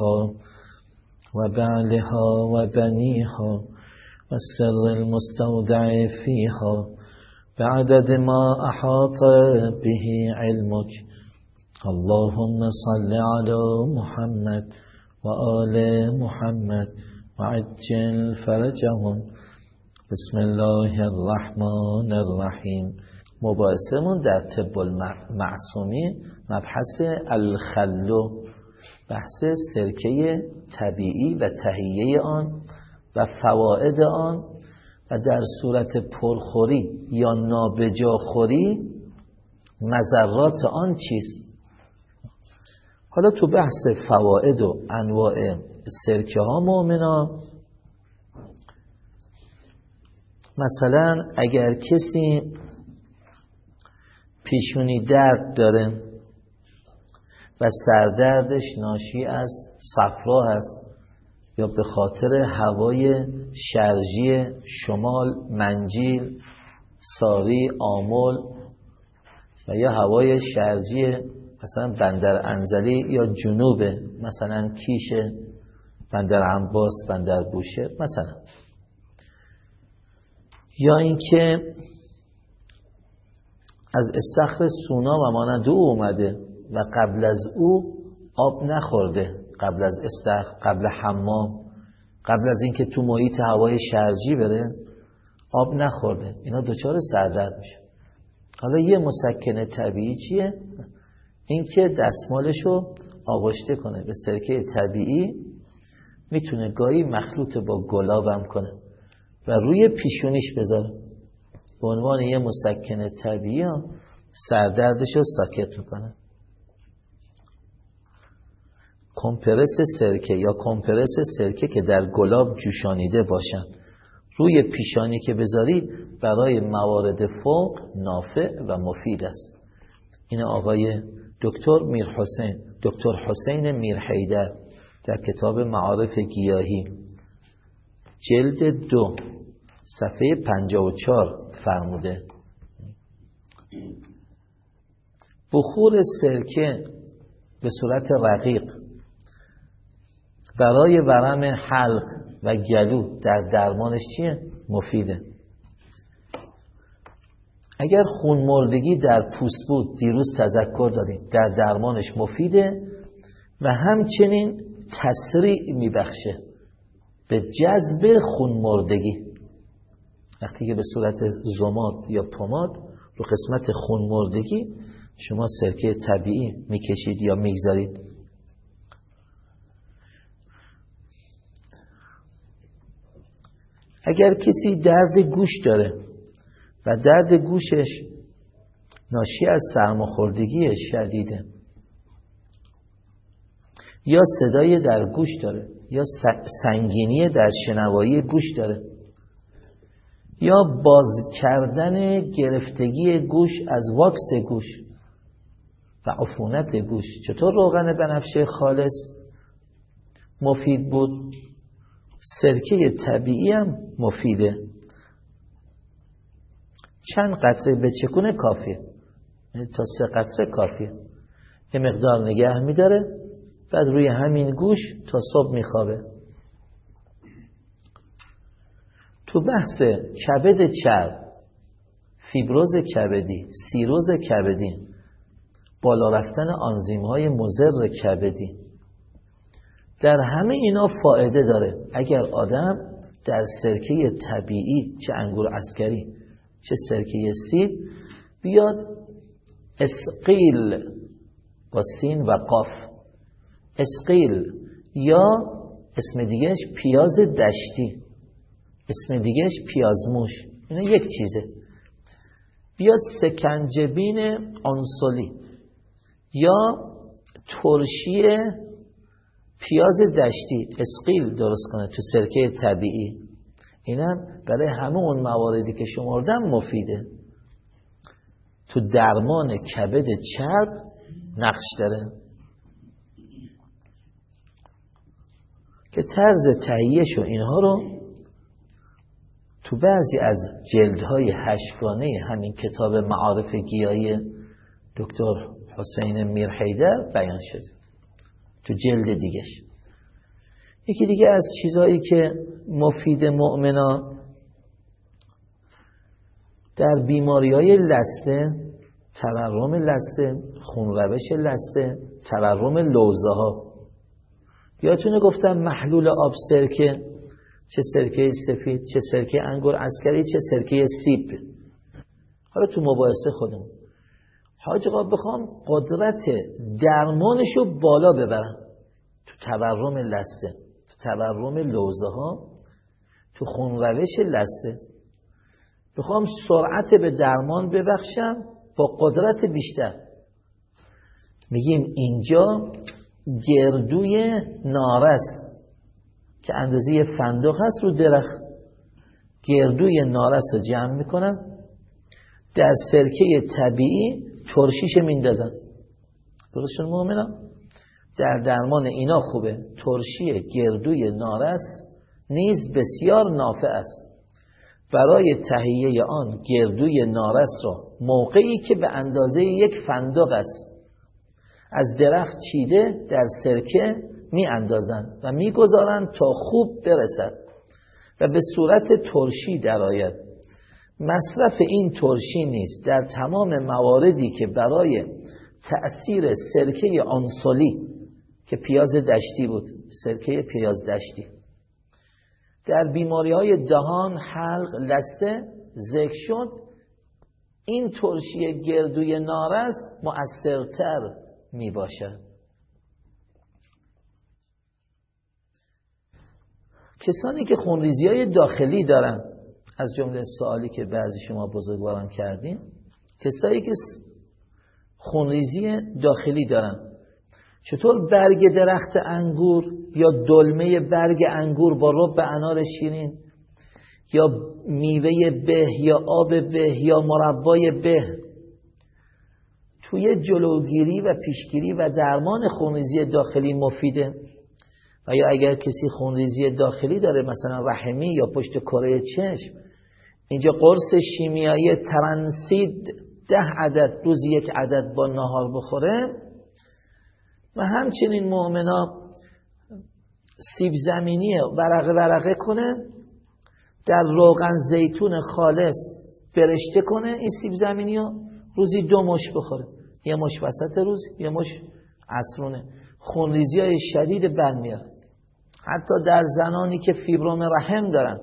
وأبيها وبعلها وبنيها والسر المستودع فيها بعدد ما أحاط به علمك اللهم صل على محمد وآل محمد وعجل فرجهم. بسم الله الرحمن الرحیم. مباحثمون در طب المعصومی مبحث الخلو بحث سرکه طبیعی و تهیه آن و فواید آن و در صورت پرخوری یا نابجاخوری مذرات آن چیست؟ حالا تو بحث فواید و انواع سرکه ها مؤمنا مثلا اگر کسی پیشونی درد داره و سردردش ناشی از صفرا هست یا به خاطر هوای شرجی شمال منجیل ساری آمول و یا هوای شرجی مثلا بندر انزلی یا جنوب مثلا کیش بندر انباس بندر بوشهر مثلا. یا اینکه از استخر سونا و مانند او اومده. و قبل از او آب نخورده. قبل از استخر قبل حمام قبل از اینکه تو محیط هوای شرجی بره آب نخورده. اینا دچار سردرد میشه. حالا یه مسکن طبیعی چیه؟ اینکه دستمالش رو آغشته کنه. به سرکه طبیعی می‌تونه گاهی مخلوط با گلابم کنه و روی پیشونیش بذاره. به عنوان یه مسکن طبیعی سردردش رو ساکت می‌کنه. کمپرس سرکه یا کمپرس سرکه که در گلاب جوشانیده باشن. روی پیشانی که بذاری برای موارد فوق نافع و مفید است. این آقای دکتر میر حسین دکتر حسین میر حیدر در کتاب معارف گیاهی جلد دو صفحه 54 فرموده. بخور سرکه به صورت رقیق. برای ورم حلق و گلو در درمانش چیه؟ مفیده. اگر خون مردگی در پوست بود دیروز تذکر داریم در درمانش مفیده و همچنین تسریع میبخشه به جذب خون مردگی. وقتی که به صورت زماد یا پماد رو قسمت خون مردگی شما سرکه طبیعی می‌کشید یا می‌گذارید. اگر کسی درد گوش داره و درد گوشش ناشی از سرماخوردگی شدیده یا صدای در گوش داره یا سنگینی در شنوایی گوش داره یا باز کردن گرفتگی گوش از واکس گوش و عفونت گوش. چطور روغن بنفشه خالص؟ مفید بود؟ سرکه طبیعی هم مفیده. چند قطره به چکونه کافیه؟ یعنی تا سه قطره کافیه. یه مقدار نگه میداره بعد روی همین گوش تا صبح میخوابه. تو بحث کبد چرب فیبروز کبدی سیروز کبدی بالا رفتن آنزیم های مزر کبدی. در همه اینا فایده داره. اگر آدم در سرکه طبیعی چه انگور اسکری چه سرکه سیب بیاد اسقیل با سین و قاف. اسقیل یا اسم دیگهش پیاز دشتی. اسم دیگهش پیازموش. اینا یک چیزه. بیاد سکنجبین آنسولی یا ترشی پیاز دشتی اسقیل درست کنه تو سرکه طبیعی. اینم برای همه اون مواردی که شمردم مفیده. تو درمان کبد چرب نقش داره. که طرز تهیهش و اینها رو تو بعضی از جلدهای هشتگانه همین کتاب معارف گیایی دکتر حسین میرحیدر بیان شده. تو جلد دیگش یکی دیگه از چیزهایی که مفید مؤمنا در بیماری های لسته تورم لسته خونروش لسته تورم لوزه ها یادتونه گفتم محلول آب سرکه چه سرکه سفید چه سرکه انگور عسکری چه سرکه سیب. حالا تو مباحثه خودم حاج آقا بخوام قدرت درمانشو بالا ببرم. تو تورم لسته تو تورم لوزه ها تو خونروش لسته. بخوام سرعت به درمان ببخشم با قدرت بیشتر. میگیم اینجا گردوی نارس که اندازه فندق هست رو درخت. گردوی نارس رو جمع می‌کنم. در سرکه طبیعی ترشیش میندازن. درست شد در درمان اینا خوبه. ترشی گردوی نارس نیز بسیار نافع است. برای تهیه آن گردوی نارس را موقعی که به اندازه یک فندق است. از درخت چیده در سرکه می اندازند و می گذارند تا خوب برسد و به صورت ترشی درآید. مصرف این ترشی نیست. در تمام مواردی که برای تأثیر سرکه آنسولی که پیاز دشتی بود سرکه پیاز دشتی. در بیماری های دهان حلق لسته ذکر شد. این ترشی گردوی نارس مؤثرتر می باشد کسانی که خونریزی های داخلی دارن از جمله سوالی که بعضی شما بزرگوارم کردیم کسایی که خونریزی داخلی دارن چطور برگ درخت انگور یا دلمه برگ انگور با رب انار شیرین یا میوه به یا آب به یا مربای به توی جلوگیری و پیشگیری و درمان خونریزی داخلی مفیده؟ و یا اگر کسی خونریزی داخلی داره مثلا رحمی یا پشت کره چشم اینجا قرص شیمیایی ترنسید ده عدد روزی یک عدد با نهار بخوره. و همچنین مؤمنا سیب زمینی ورقه ورقه کنه در روغن زیتون خالص برشته کنه این سیب زمینی ها روزی دو مش بخوره. یه مش وسط روز یه مش عصرونه. خونریزی های شدید برمیاره حتی در زنانی که فیبروم رحم دارن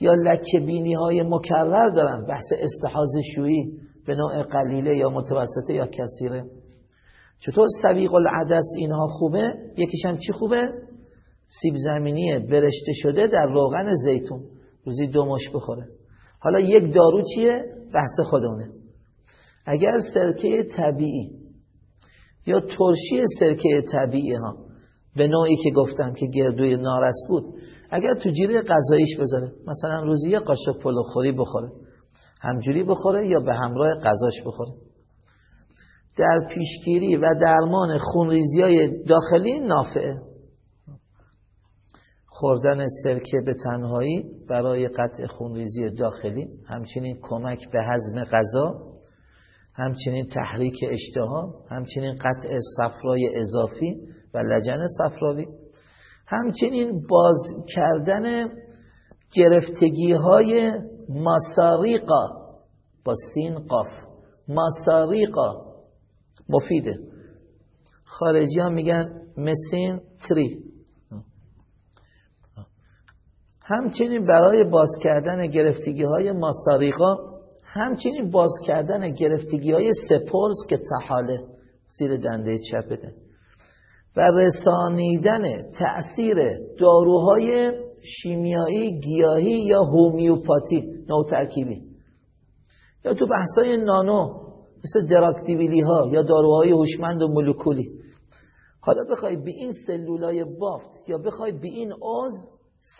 یا لکه بینی های مکرر دارن بحث استحاز شویی به نوع قلیله یا متوسطه یا کثیره. چطور سویق العدس اینها خوبه؟ یکیش هم چی خوبه؟ سیب زمینی برشته شده در روغن زیتون. روزی دو مش بخوره. حالا یک دارو چیه؟ بحث خودمونه. اگر سرکه طبیعی یا ترشی سرکه طبیعی ها به نوعی که گفتم که گردوی نارس بود اگر تو جیره غذاییش بذاره مثلا روزی یه قاشق پلو خوری بخوره همجوری بخوره یا به همراه غذاش بخوره. در پیشگیری و درمان خونریزی های داخلی نافعه. خوردن سرکه به تنهایی برای قطع خونریزی داخلی همچنین کمک به هضم غذا همچنین تحریک اشتها همچنین قطع صفرای اضافی و لجن صفراوی. همچنین باز کردن گرفتگی های ماساریقا با سین قاف. ماساریقا مفیده. خارجی ها میگن مسین تری همچنین برای باز کردن گرفتگی های ماساریقا همچنین باز کردن گرفتگی های سپرز که تحاله زیر دنده چپته. و رسانیدن تأثیر داروهای شیمیایی گیاهی یا هومیوپاتی نو ترکیبی یا تو بحثای نانو مثل دراکتیویلی ها یا داروهای هوشمند و مولکولی. حالا بخوای به این سلولای بافت یا بخوای به این آز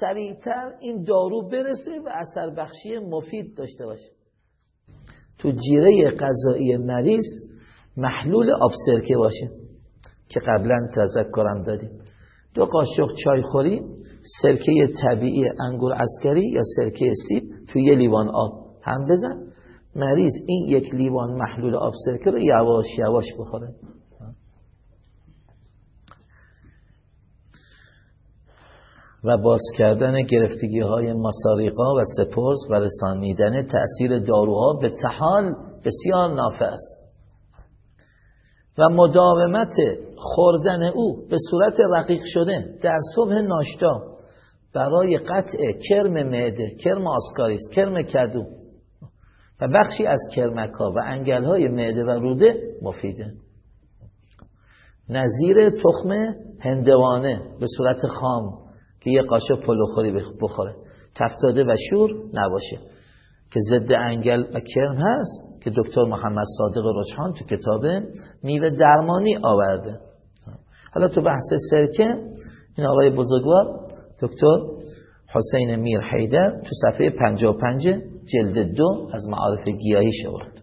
سریعتر این دارو برسه و اثر بخشی مفید داشته باشه. تو جیره غذایی مریض محلول آب سرکه باشه. که قبلا تذکرم دادیم. دو قاشق چای خوری سرکه طبیعی انگور اسکری یا سرکه سیب تو یه لیوان آب هم بزن. مریض این یک لیوان محلول آب سرکه رو یواش یواش بخوره. و باز کردن گرفتگی های مساریقا و سپرز و رسانیدن تأثیر داروها به تحال بسیار نافع است. و مداومت خوردن او به صورت رقیق شده در صبح ناشتا برای قطع کرم معده کرم آسکاریس کرم کدو و بخشی از کرمک ها و انگل های معده و روده مفیده. نظیر تخم هندوانه به صورت خام که یه قاشق پلوخوری بخوره. تفتاده و شور نباشه. که ضد انگل و کرم هست که دکتر محمد صادق رجحان تو کتاب میوه درمانی آورده. حالا تو بحث سرکه این آقای بزرگوار دکتر حسین میر حیدر تو صفحه 55 جلد دو از معارف گیاهی شورد.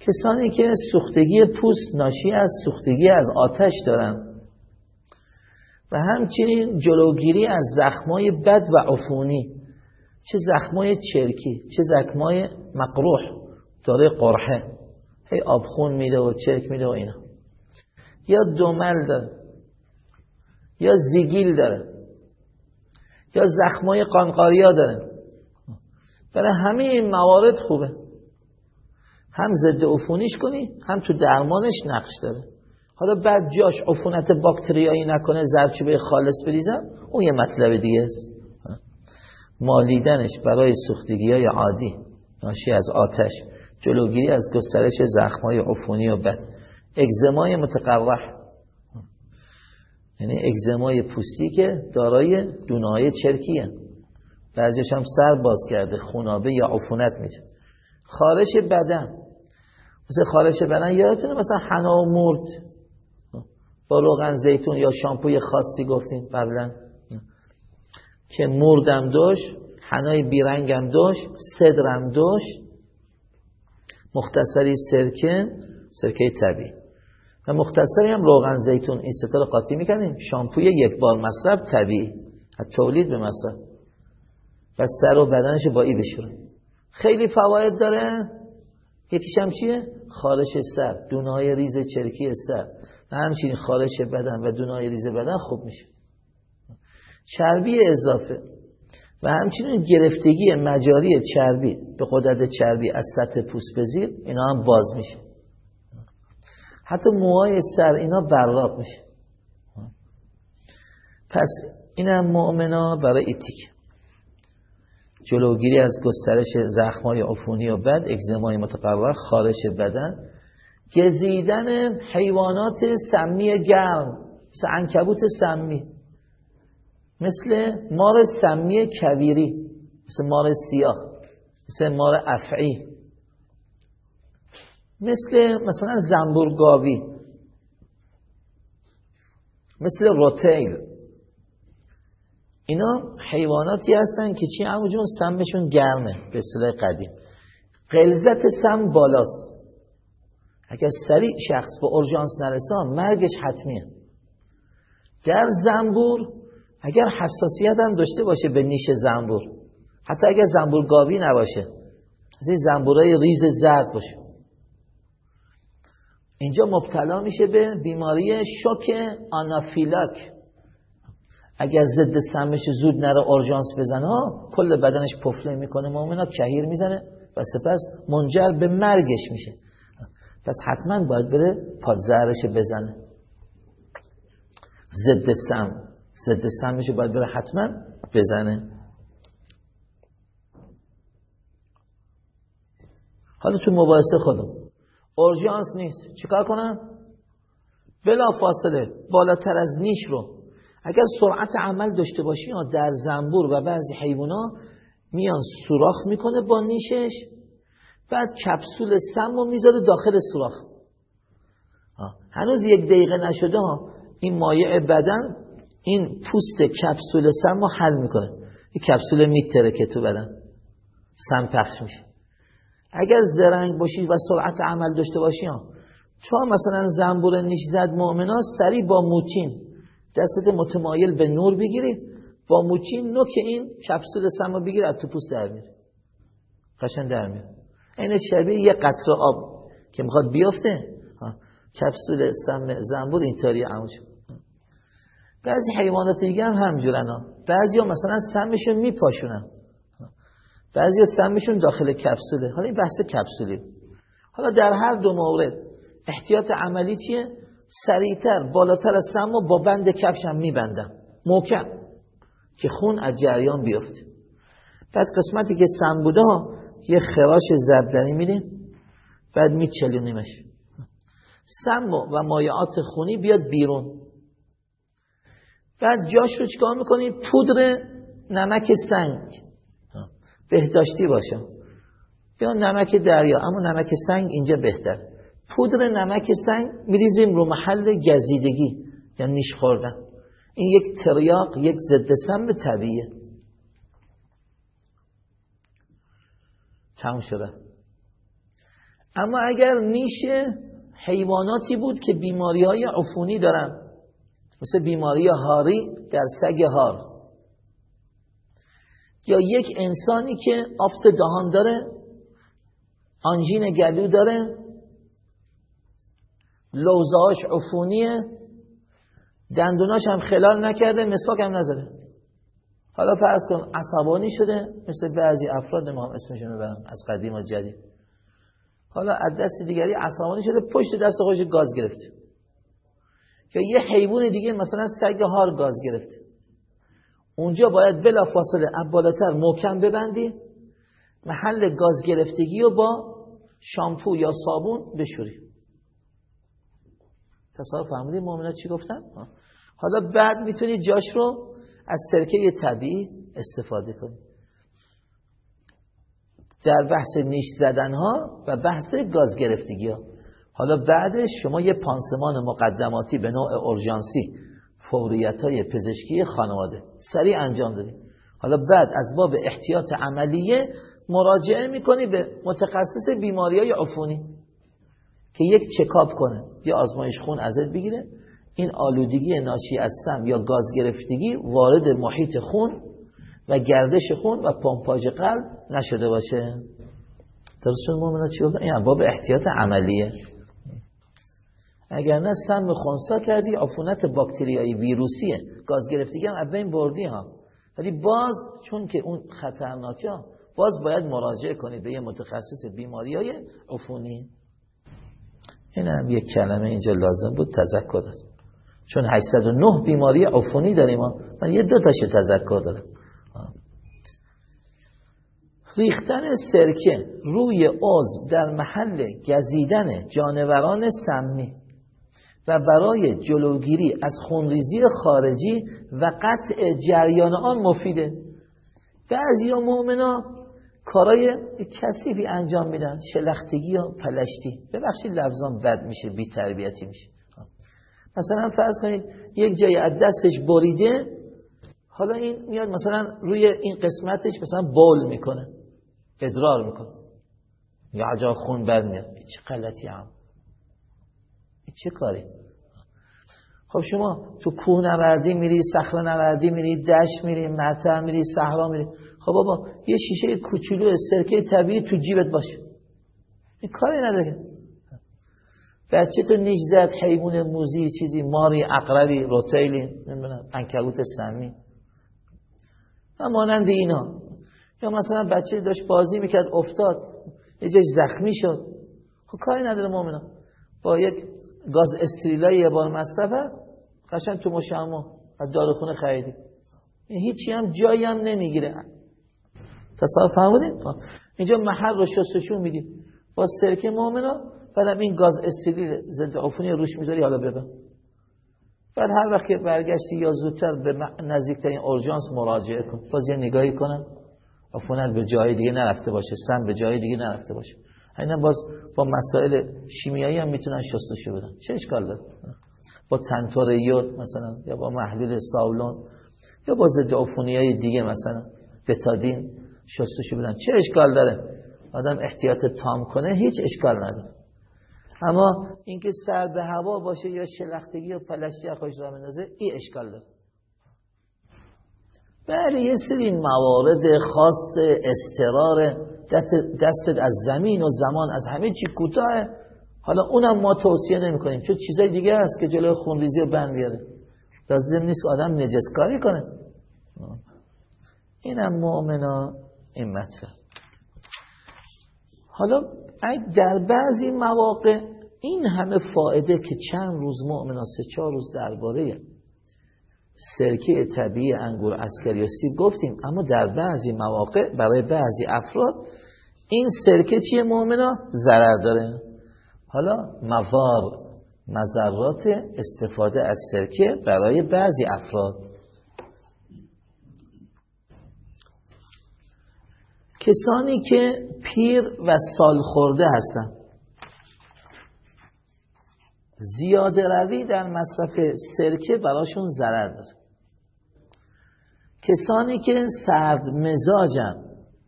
کسانی که سوختگی پوست ناشی از سوختگی از آتش دارن و همچنین جلوگیری از زخمای بد و عفونی چه زخمای چرکی چه زخمای مقروح. داره قرحه. هی آبخون میده و چرک میده و اینا. یا دومل داره. یا زیگیل داره. یا زخمای قانقاریا داره. برای همه این موارد خوبه. هم ضد عفونیش کنی هم تو درمانش نقش داره. حالا بعد جاش عفونت باکتریایی نکنه زرچوبه خالص بریزم اون یه مطلب دیگه است. مالیدنش برای سوختگی های عادی ناشی از آتش جلوگیری از گسترش زخمای عفونی و بد. اگزمای متقرح یعنی اگزمای پوستی که دارای دونای چرکیه بعضیش هم سر باز کرده خونابه یا عفونت میشه. خارش بدن. مثل خارش بدن یادتونه مثلا حنا و مرد. با روغن زیتون یا شامپوی خاصی گفتیم قبلا. که مردم داشت حنای بیرنگم داشت صدرم داشت مختصری سرکه سرکه طبیعی. و مختصری هم روغن زیتون این ستا قاطی می‌کنیم شامپوی یک بار مصرف طبیعی. از تولید به مصرف. و سر و بدنش با ای بشوره خیلی فواید داره. یکیش هم چیه؟ خارش سر. دونهای ریز چرکی سر. و همچنین خارش بدن و دونهای ریز بدن خوب میشه. چربی اضافه. و همچنین گرفتگی مجاری چربی به قدرت چربی از سطح پوست بزیر اینا هم باز میشه. حتی موهای سر اینا براق میشه. پس این هم مؤمنا برای ایتیک. جلوگیری از گسترش زخمای عفونی و بد اگزمای متقرر خارش بدن. گزیدن حیوانات سمی گرم مثل انکبوت سمی. مثل مار سمی کویری مثل مار سیاه مثل مار افعی. مثل مثلا زنبورگاوی مثل روتیل. اینا حیواناتی هستن که چی؟ همونجون سمشون گرمه به اصطلاح قدیم. غلظت سم بالاست. اگر سریع شخص به اورژانس نرسه مرگش حتمیه. در زنبور اگر حساسیت هم داشته باشه به نیش زنبور. حتی اگر زنبور گاوی نباشه از این زنبورای ریز زرد باشه. اینجا مبتلا میشه به بیماری شوک آنافیلاک. اگر ضد سمش زود نره اورژانس بزنه کل بدنش پفله می‌کنه مومنا کهیر می‌زنه و سپس منجر به مرگش میشه. پس حتما باید بره پادزهرش بزنه. ضد سم. ضد سمش باید بره حتما بزنه. حالا تو مباحثه خودم. اورژانس نیست. چیکار کنم؟ بلا فاصله. بالاتر از نیش رو. اگر سرعت عمل داشته باشی در زنبور و بعضی حیوونا میان سوراخ می‌کنه با نیشش بعد کپسول سم رو می‌ذاره داخل سوراخ. هنوز یک دقیقه نشده ها این مایع بدن این پوست کپسول سم رو حل می‌کنه. این کپسول میتره که تو بدن. سم پخش میشه. اگر زرنگ باشی و سرعت عمل داشته باشی ها. چون مثلا زنبور نیش زد مؤمنا سری با موچین دستت متمایل به نور بگیری با موچین نوک این کپسول سم رو بگیری از تو پوست در میره قشن در میره این شبیه یه قطر آب که می‌خواد بیفته. کپسول سم زنبور اینطوری عمل بعضی حیوانات دیگه هم همجورن ها. بعضی ها مثلا سمشون میپاشونن. بعضی ها سمشون داخل کپسوله. حالا این بحث کپسولی حالا در هر دو مورد احتیاط عملی چیه؟ سریعتر بالاتر از سم و با بند کفش هم میبندم. محکم. که خون از جریان بیفته. پس قسمتی که سم بوده ها یه خراش زبدنی میدین بعد میچلونیمش. سم و مایعات خونی بیاد بیرون. بعد جاش رو چکار می‌کنی؟ پودر نمک سنگ. بهداشتی باشه. یا نمک دریا. اما نمک سنگ اینجا بهتر. پودر نمک سنگ میریزیم رو محل گزیدگی یا نیش خوردن. این یک تریاق یک ضد سم طبیعیه. تمام شده. اما اگر نیش حیواناتی بود که بیماری های عفونی دارن مثل بیماری هاری در سگ هار. یا یک انسانی که آفت دهان داره آنژین گلو داره لوزهاش عفونیه دندوناش هم خلال نکرده مسواک هم نزده حالا فرض کن عصبانی شده مثل بعضی افراد ما هم اسمشون رو برم از قدیم و جدید. حالا از دست دیگری عصبانی شده پشت دست خودش گاز گرفته. یا یه حیوان دیگه مثلا سگ هار گاز گرفته. اونجا باید بلا فاصله بالاتر محکم ببندی محل گاز گرفتگی رو با شامپو یا صابون بشوری. تصاف فهمیدی مؤمنات چی گفتن؟ حالا بعد می‌تونی جاش رو از سرکه طبیعی استفاده کنی. در بحث نیش زدن ها و بحث گاز گرفتگی ها حالا بعدش شما یه پانسمان مقدماتی به نوع اورژانسی فوریت های پزشکی خانواده سریع انجام دادی. حالا بعد از باب احتیاط عملیه مراجعه می‌کنی به متخصص بیماری های عفونی که یک چکاب کنه یا آزمایش خون ازت بگیره. این آلودگی ناشی از سم یا گاز گرفتگی وارد محیط خون و گردش خون و پمپاژ قلب نشده باشه. درست شد چی این باب احتیاط عملیه. اگر نه سم خونسا کردی عفونت باکتریایی ویروسیه. گاز گرفتگی هم بین بردی ها. ولی باز چون که اون خطرناکه باز باید مراجعه کنید به یه متخصص بیماری های عفونی. این هم یک کلمه اینجا لازم بود تذکر داد. چون 809 بیماری عفونی داریم ها من یه دو تاش تذکر دارم ریختن سرکه روی عضو در محل گزیدن جانوران سمی. و برای جلوگیری از خونریزی خارجی و قطع جریان آن مفیده. بعضی ها مؤمنا کارای کسیفی انجام میدن شلختگی یا پلشتی. ببخشید لفظان بد میشه بی تربیتی میشه. مثلا فرض کنید یک جای از دستش بریده حالا این میاد مثلا روی این قسمتش مثلا بول می‌کنه ادرار می‌کنه. یا جا خون بر میاد. چه غلطی هم. چه کاری؟ خب شما تو کوه نوردی میری صخره نوردی میری دشت میری مرتع میری صحرا میری. خب بابا یه شیشه کوچولو سرکه طبیعی تو جیبت باشه. این کاری نداره. بچه تو نیش زد حیوان موزی چیزی ماری اقربی روتیلی نمی‌دونم انکبوت سمی. و مانند اینا. یا مثلا بچه داشت بازی می‌کرد افتاد یه جاش زخمی شد. خب کاری نداره مؤمنا با یک گاز استریلای یه بار مصرفه. قشنگ تو مشامو از داروخونه خریدی. هیچی هم جایی هم نمی‌گیره. تصاف فهمونید اینجا محل رو شستشون میدیم با سرکه مؤمنا بعدم این گاز استریل ضد عفونی روش می‌ذاری حالا ببن. بعد هر وقت که برگشتی یا زودتر به نزدیکترین اورژانس مراجعه کن. باز یه نگاهی کنم عفونت به جای دیگه نرفته باشه. سم به جای دیگه نرفته باشه. اینا باز با مسائل شیمیایی هم می‌تونن شستشو بدن. چه اشکال داره؟ با تنتور یود مثلا یا با محلول ساولون یا با ضد عفونی دیگه مثلا بتادین شستشو بدن. چه اشکال داره؟ آدم احتیاط تام کنه هیچ اشکال نداره. اما اینکه سر به هوا باشه یا شلختگی یا پلشتی خوش را مندازه این اشکال داره. بله یه سری موارد خاص استرار دست از زمین و زمان از همه چی کوتاه. حالا اونم ما توصیه نمی کنیم چون چیزای دیگه هست که جلوی خونریزی رو بند بیاره. لازم نیست آدم نجسکاری کنه. اینم مؤمنا این مطلب. حالا در بعضی مواقع این همه فایده که چند روز مؤمنا سه چهار روز درباره سرکه طبیعی انگور اسکری و سیب گفتیم اما در بعضی مواقع برای بعضی افراد این سرکه چیه مؤمنا ضرر داره. حالا موار مذرات استفاده از سرکه برای بعضی افراد. کسانی که پیر و سال خورده هستن. زیاده روی در مصرف سرکه براشون ضرر داره. کسانی که سرد مزاجن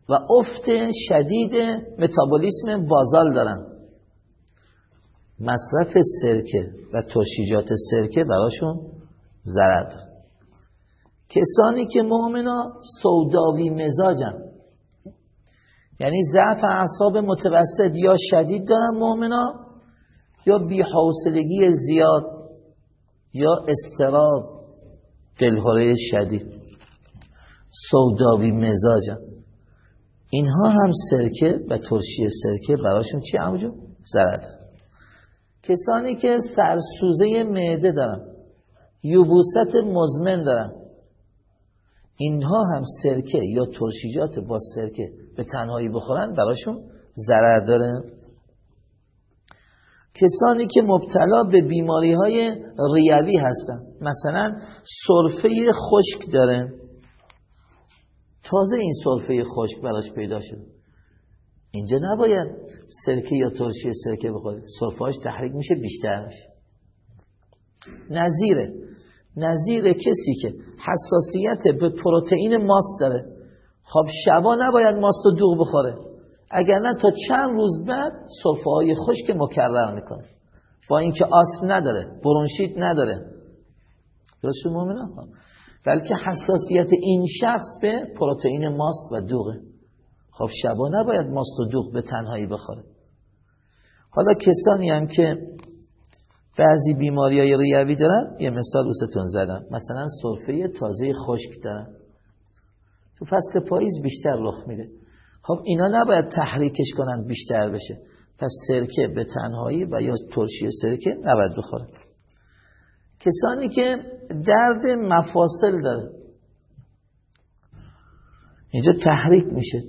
و افت شدید متابولیسم بازال دارن. مصرف سرکه و ترشیجات سرکه براشون ضرر داره. کسانی که مؤمنا سوداوی مزاجن یعنی ضعف اعصاب متوسط یا شدید دارن مؤمنا یا بیحوصلگی زیاد یا استراب دلهوره شدید سوداوی مزاجن اینها هم سرکه و ترشی سرکه براشون چی؟ همونجور؟ ضرر. کسانی که سرسوزه معده دارن یوبوست مزمن دارن اینها هم سرکه یا ترشیجات با سرکه به تنهایی بخورن براشون ضرر داره. کسانی که مبتلا به بیماری های ریوی هستن. مثلا صرفه خشک داره. تازه این صرفه خشک براش پیدا شد اینجا نباید سرکه یا ترشی سرکه بخوره. صرفهاش تحریک میشه بیشتر میشه. نظیره. نظیر کسی که حساسیت به پروتئین ماست داره. خب شبا نباید ماست و دوغ بخوره. اگر نه تا چند روز بعد صرفه های خشک مکرر می‌کنه. با اینکه آسم نداره برونشیت نداره. درست مومنه بلکه حساسیت این شخص به پروتئین ماست و دوغه. خب شبا نباید ماست و دوغ به تنهایی بخوره. حالا کسانی هم که بعضی بیماری های ریوی دارن یه مثال اوستون زدم. مثلا صرفه تازه خشک دارن. تو فصل پاییز بیشتر رخ میده. خب اینا نباید تحریکش کنن بیشتر بشه. پس سرکه به تنهایی و یا ترشی سرکه نباید بخوره. کسانی که درد مفاصل داره. اینجا تحریک میشه.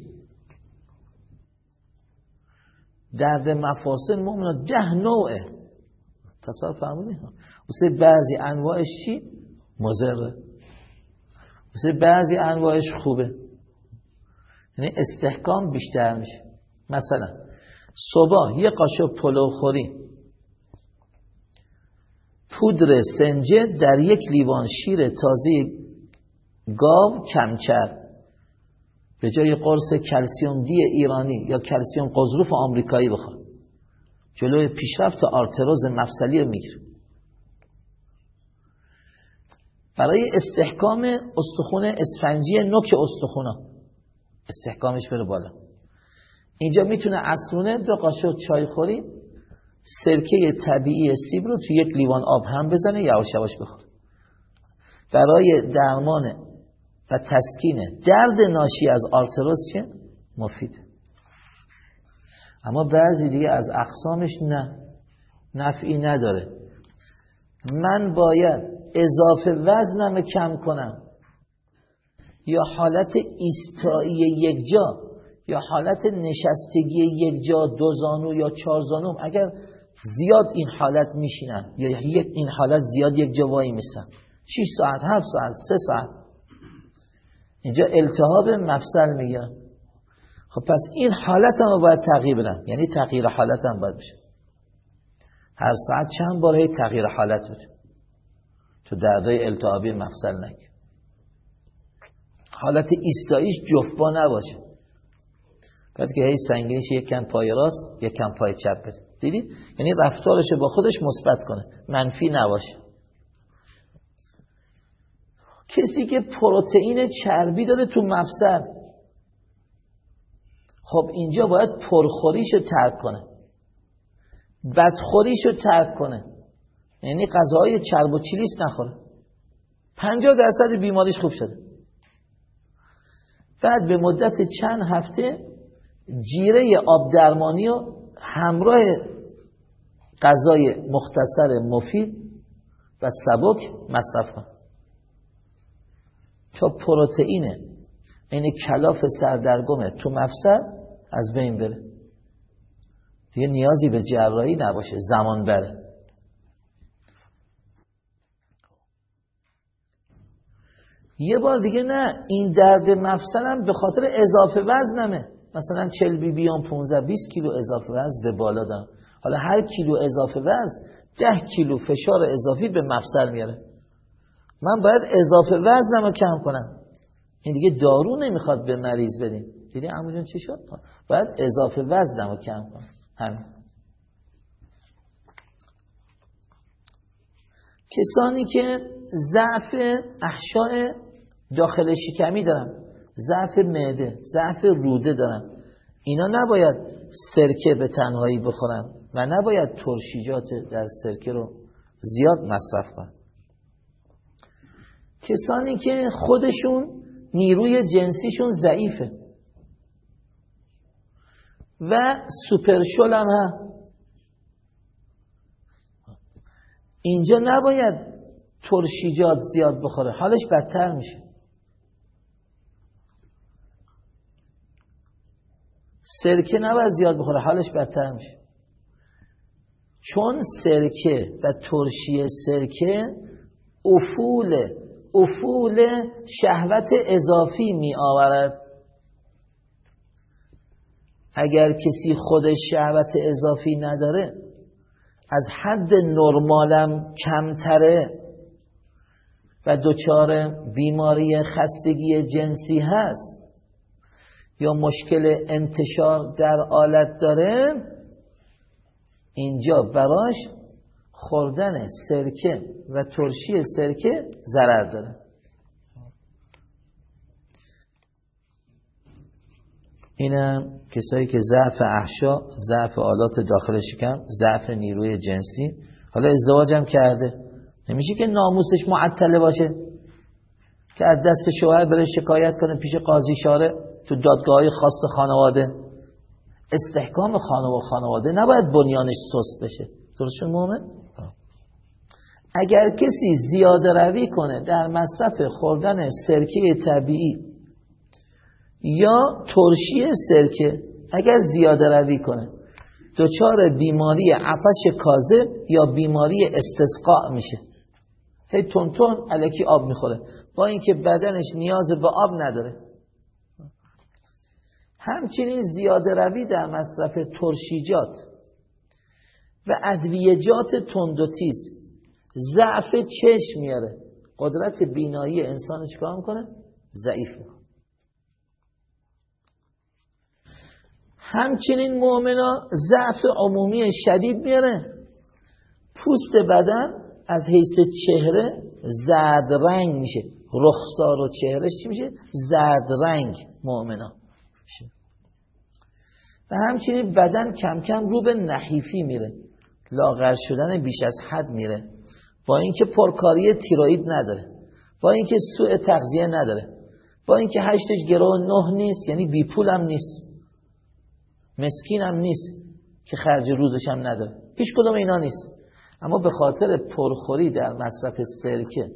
درد مفاصل مؤمنه ده نوعه. تصور فرمودی؟ واسه بعضی انواعش چی؟ مضره. واسه بعضی انواعش خوبه. یعنی استحکام بیشتر میشه. مثلا صبح یه قاشق پلوخوری. پودر سنجد در یک لیوان شیر تازه گاو کم‌چرب. به جای قرص کلسیوم دی ایرانی یا کلسیوم غضروف آمریکایی بخور جلوی پیشرفت آرتروز مفصلی رو می‌گیره برای استحکام استخون اسفنجی نوک استخونا. استحکامش بره بالا. اینجا می‌تونه اصرونه دو قاشق چای خوری سرکه طبیعی سیب رو تو یک لیوان آب هم بزنه یواش یواش بخور برای درمان و تسکین درد ناشی از آرتروز چه؟ مفید. اما بعضی دیگه از اقسامش نه. نفعی نداره. من باید اضافه وزنم کم کنم. یا حالت ایستایی یک جا یا حالت نشستگی یک جا دو زانو یا چهار زانو اگر زیاد این حالت میشینم یا یک این حالت زیاد یک جا وای میسن 6 ساعت 7 ساعت 3 ساعت. اینجا التهاب مفصل میگن خب پس این حالت هم باید تغییر بدم یعنی تغییر حالت هم باید بشه. هر ساعت چند باره تغییر حالت بده تو دردای التهابی مفصل نگه. حالت ایستاییش جفبا نباشه. باید که هی سنگینیش یک کم پای راست یک کم پای چپ بده دیدید یعنی رفتارش با خودش مثبت کنه. منفی نباشه. کسی که پروتئین چربی داره تو مفصل. خب اینجا باید پرخوریش رو ترک کنه. بدخوریش رو ترک کنه. یعنی غذاهای چرب و چلیس نخوره. پنجاه درصد بیماریش خوب شده. بعد به مدت چند هفته جیره آب درمانی رو همراه غذای مختصر مفید و سبک مصرف کن. تا پروتئین این کلاف سردرگمه تو مفصل از بین بره. دیگه نیازی به جراحی نباشه زمان بره. یه بار دیگه نه این درد مفصلم به خاطر اضافه وزنمه مثلا 40 بی بیام 15 20 کیلو اضافه وزن به بالا دارم. حالا هر کیلو اضافه وزن 10 کیلو فشار اضافی به مفصل میاره. من باید اضافه وزنم رو کم کنم. این دیگه دارو نمی‌خواد به مریض بدیم دیدی عمو چی شد؟ باید اضافه وزنم رو کم کنم. همین. کسانی که ضعف احشاء داخل شکمی دارن ضعف معده ضعف روده دارن اینا نباید سرکه به تنهایی بخورن و نباید ترشیجات در سرکه رو زیاد مصرف کنن. کسانی که خودشون نیروی جنسیشون ضعیفه. و سوپرشول هم هم اینجا نباید ترشیجات زیاد بخوره. حالش بدتر میشه. سرکه نباید زیاد بخوره حالش بدتر میشه. چون سرکه و ترشی سرکه افول افول شهوت اضافی می آورد. اگر کسی خودش شهوت اضافی نداره از حد نرمالم کمتره و دچار بیماری خستگی جنسی هست. یا مشکل انتشار در آلت داره اینجا براش خوردن سرکه و ترشی سرکه ضرر داره. اینم کسایی که ضعف احشا ضعف آلات داخل شکم ضعف نیروی جنسی حالا ازدواجم کرده. نمیشه که ناموسش معطله باشه که از دست شوهر بره شکایت کنه پیش قاضی شاره. تو دادگاه خاص خانواده. استحکام خانواده خانواده نباید بنیانش سست بشه. درست مومن؟ اگر کسی زیاده روی کنه در مصرف خوردن سرکه طبیعی یا ترشی سرکه اگر زیاده روی کنه دچار بیماری عفش کازه یا بیماری استسقاء میشه. هی تون تون علکی آب می‌خوره. با اینکه بدنش نیاز به آب نداره. همچنین زیاده روی در مصرف ترشیجات و ادویجات تند و تیز. ضعف چشم میاره. قدرت بینایی انسان چکار می‌کنه؟ ضعیف می‌کنه. همچنین مؤمنا ضعف عمومی شدید میاره. پوست بدن از حیث چهره زرد رنگ میشه. رخسار و چهره چی میشه؟ زرد رنگ مؤمنا و همچنین بدن کم کم رو به نحیفی میره. لاغر شدن بیش از حد میره. با اینکه پرکاری تیروید نداره. با اینکه سوء تغذیه نداره. با اینکه هشتش گروه نه نیست یعنی بی پول هم نیست. مسکین هم نیست که خرج روزش هم نداره. هیچ کدوم اینا نیست. اما به خاطر پرخوری در مصرف سرکه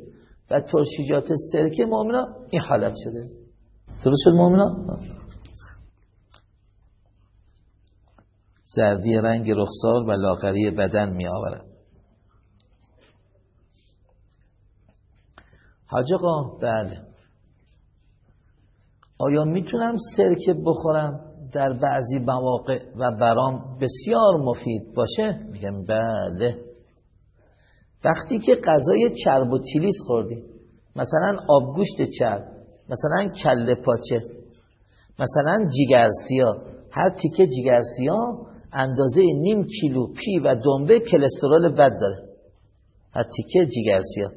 و ترشیجات سرکه مؤمنا این حالت شده. درست شد مؤمنا زردی رنگ رخسار و لاغری بدن می آورد حاج آقا بله. آیا می‌تونم سرکه بخورم در بعضی مواقع و برام بسیار مفید باشه؟ میگم بله. وقتی که غذای چرب و چلیس خوردی مثلا آبگوشت چرب مثلا کله پاچه مثلا جیگرسیا هر تیکه جیگرسیا اندازه نیم کیلو پی و دنبه کلسترول بد داره. هر تیکه جیگرسیا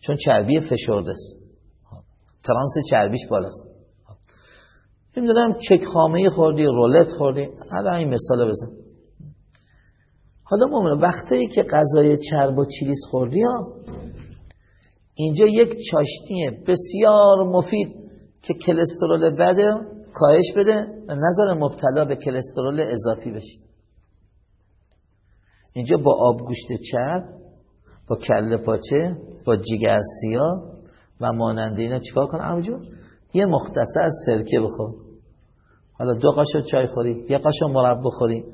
چون چربی فشرده است. ترانس چربیش بالاست. نمی‌دونم کک خامه خوردی رولت خوردی. حالا این مثال بزن. حالا مومنه وقتی که غذای چرب و چیلیز خوردی ها اینجا یک چاشنی بسیار مفید که کلسترول بده. کاهش بده و نظر مبتلا به کلسترول اضافی بشی اینجا با آب گوشت چرب با کله پاچه با جگر سیاه و مانند اینا چیکار کن همونجور یه مختصر سرکه بخور. حالا دو قاشق چای خوری یه قاشق مربا خوری.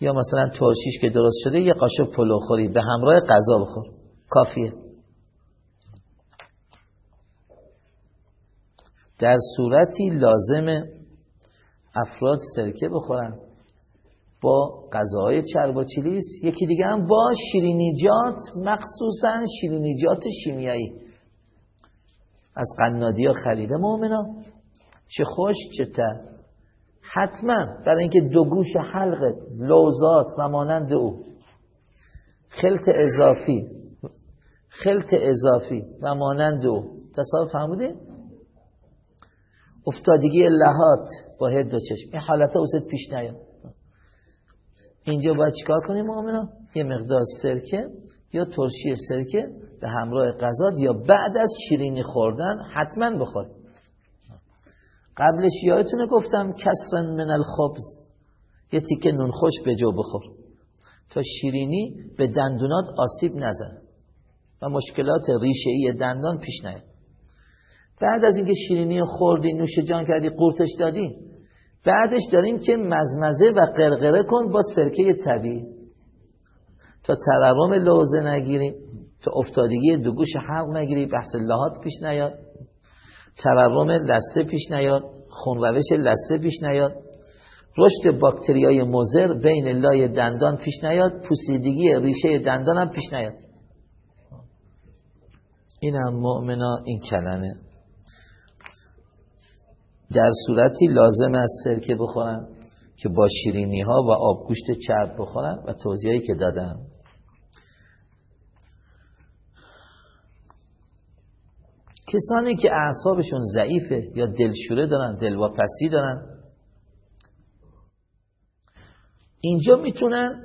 یا مثلا ترشیش که درست شده یه قاشق پلو خوری. به همراه غذا بخور. کافیه. در صورتی لازم افراد سرکه بخورن. با غذاهای چرب و چلیس یکی دیگه هم با شیرینیجات مخصوصا شیرینیجات شیمیایی. از قنادی ها خریده مؤمنا چه خوش چه تر حتما برای اینکه دو گوش حلقت لوزات و مانند او. خلط اضافی. خلط اضافی و مانند او. تصاف فهموده؟ افتادگی لحات با هد و چشم. این حالت اوست پیش نیاد. اینجا باید چیکار کنیم مؤمنا یه مقدار سرکه یا ترشی سرکه به همراه غذا یا بعد از شیرینی خوردن حتما بخور قبلش یادتونه گفتم کسرن من الخبز. یه تیکه نون خوش به جو بخور. تا شیرینی به دندونات آسیب نزن. و مشکلات ریشه ای دندان پیش نیاد. بعد از اینکه شیرینی خوردی نوش جان کردی قورتش دادی بعدش داریم که مزمزه و قرقره کن با سرکه طبیعی. تا تورم لوزه نگیریم تا افتادگی دو گوش حلق نگیری بحث لحات پیش نیاد. تورم لسته پیش نیاد خونروش لسته پیش نیاد. رشد باکتریای مزر بین لای دندان پیش نیاد پوسیدگی ریشه دندان هم پیش نیاد. این هم مؤمنا این کلمه. در صورتی لازم است سرکه بخورن که با شیرینی ها و آبگوشت چرب بخورن و توضیحی که دادم. کسانی که اعصابشون ضعیفه یا دلشوره دارن دلواپسی دارن اینجا می‌تونن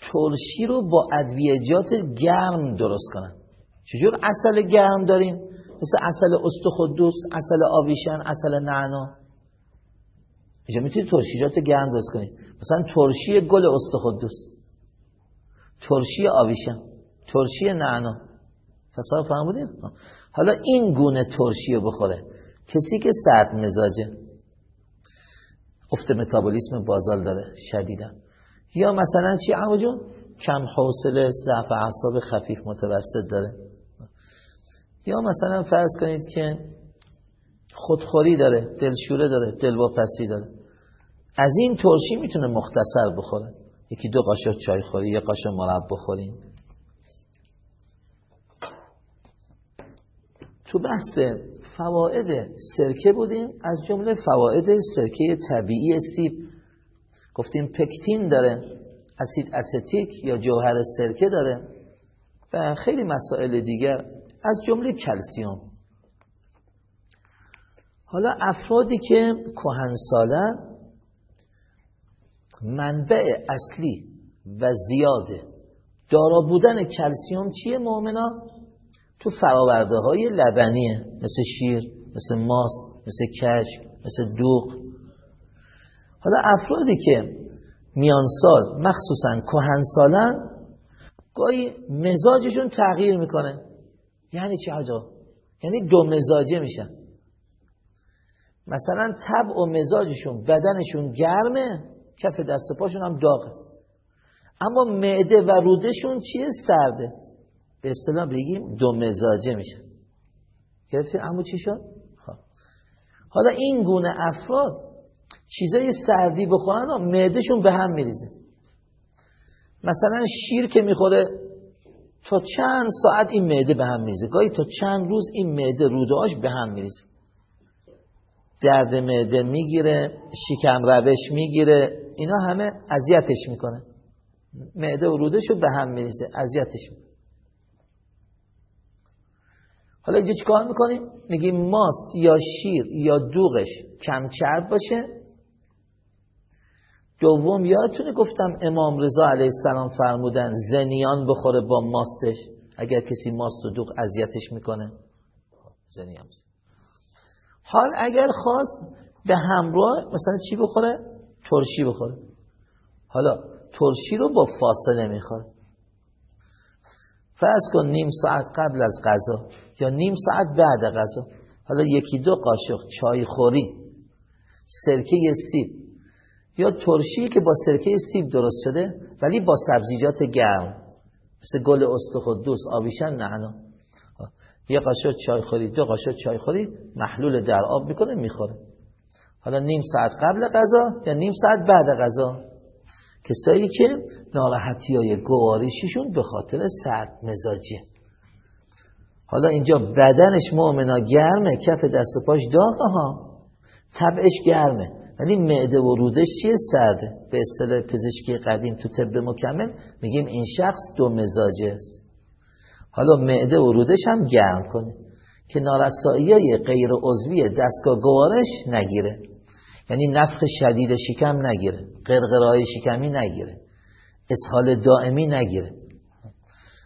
ترشی رو با ادویجات گرم درست کنن. چجور اصل گرم داریم؟ مثل اصل استخدوس اصل آویشن اصل نعنا. اینجا می‌تونید ترشیجات گرم درست کنید مثلا ترشی گل استخدوس ترشی آویشن ترشی نعنا. تصور فهمودید حالا این گونه ترشی بخوره. کسی که سرد مزاجه. افت متابولیسم بازال داره شدیدن یا مثلا چی؟ عمو کم حوصله ضعف اعصاب خفیف متوسط داره. یا مثلا فرض کنید که خودخوری داره دلشوره داره دلواپسی داره. از این ترشی می‌تونه مختصر بخوره؟ یکی دو قاشق چای خوری یه قاشق مرب بخورین تو بحث فواید سرکه بودیم از جمله فواید سرکه طبیعی سیب. گفتیم پکتین داره اسید استیک یا جوهر سرکه داره و خیلی مسائل دیگر از جمله کلسیوم حالا افرادی که کهنسالن منبع اصلی و زیاده دارا بودن کلسیوم چیه مؤمنا تو فراورده های لبنیه مثل شیر مثل ماست مثل کشک مثل دوغ. حالا افرادی که میان سال مخصوصا کهنسالن گاهی مزاجشون تغییر می‌کنه. یعنی چه عجب یعنی دو مزاجه میشن. مثلا طبع و مزاجشون بدنشون گرمه کف دست پاشون هم داغه. اما معده و رودشون چیه؟ سرده. به اصطلاح بگیم دو مزاجه میشن. گرفتید اما چی شد؟ خب. حالا این گونه افراد چیزای سردی بخورن و معدهشون به هم میریزه. مثلا شیر که می‌خوره تا چند ساعت این معده به هم میریزه. گاهی تا چند روز این معده رودهاش به هم میریزه. درد معده می‌گیره شکم روش می‌گیره. اینا همه اذیتش می‌کنه. معده و رودهشو به هم میریزه. اذیتش می‌کنه. حالا اینجا چیکار می‌کنیم؟ میگیم ماست یا شیر یا دوغش کم چرب باشه. دوم یادتونه گفتم امام رضا علیه السلام فرمودن زنیان بخوره با ماستش؟ اگر کسی ماست و دوغ اذیتش می‌کنه؟ زنیان. حال اگر خواست به همراه مثلا چی بخوره؟ ترشی بخوره. حالا ترشی رو با فاصله می‌خوره فرض کن نیم ساعت قبل از غذا یا نیم ساعت بعد غذا. حالا یکی دو قاشق چای خوری سرکه سیب. یا ترشی که با سرکه سیب درست شده ولی با سبزیجات گرم. مثل گل استخدوس آبیشن نعنا یه قاشق چای خوری دو قاشق چای خوری محلول در آب می‌کنه می‌خوره. حالا نیم ساعت قبل غذا یا نیم ساعت بعد غذا؟ کسایی که ناراحتی های گواریشیشون به خاطر سرد حالا اینجا بدنش مؤمنا گرمه کف دست و پاش داغه ها. طبعش گرمه. ولی معده و رودش چیه؟ سرده. به اصطلاح پزشکی قدیم تو طب مکمل میگیم این شخص دو مزاجه است. حالا معده و رودش هم گرم کنه که نارسایی غیر عضوی دستگاه گوارش نگیره. یعنی نفخ شدید شکم نگیره. قرقرای شکمی نگیره. اسهال دائمی نگیره.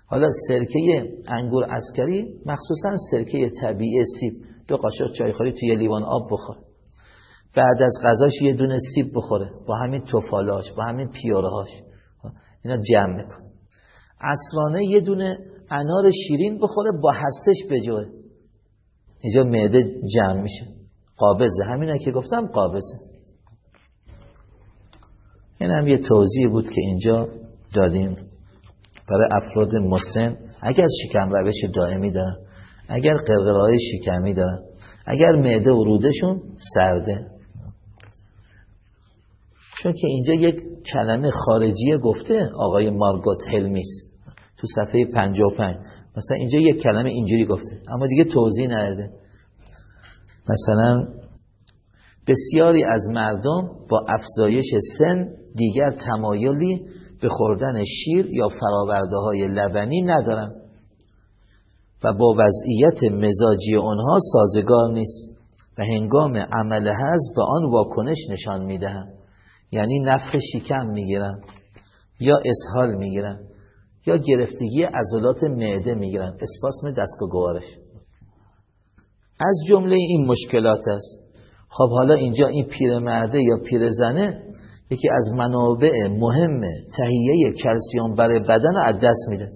حالا سرکه انگور عسکری مخصوصا سرکه طبیعی سیب. دو قاشق چایخوری توی لیوان آب بخور. بعد از غذاش یه دونه سیب بخوره. با همین توفالاش با همین پیارهاش اینا جمع میکن عصرانه یه دونه انار شیرین بخوره با هستش بجوه. اینجا معده جمع میشه. قابضه. همینه که گفتم قابضه. این هم یه توضیح بود که اینجا دادیم برای افراد مسن. اگر شکم روش دائمی دارن اگر قرقرهای شکمی دارن اگر معده و رودشون سرده. چون که اینجا یک کلمه خارجی گفته آقای مارگوت هلمیس تو صفحه 55 مثلا اینجا یک کلمه اینجوری گفته اما دیگه توضیح نداده مثلا بسیاری از مردم با افزایش سن دیگر تمایلی به خوردن شیر یا فراورده های لبنی ندارن و با وضعیت مزاجی آنها سازگار نیست و هنگام عمل هز به آن واکنش نشان می‌دهند. یعنی نفخ شکم می‌گیرن یا اسهال می‌گیرن یا گرفتگی عضلات معده می‌گیرن. اسپاسم دستگاه گوارش. از جمله این مشکلات است. خب حالا اینجا این پیرمرده یا پیرزنه یکی از منابع مهم تهیه کلسیوم برای بدن از دست میده.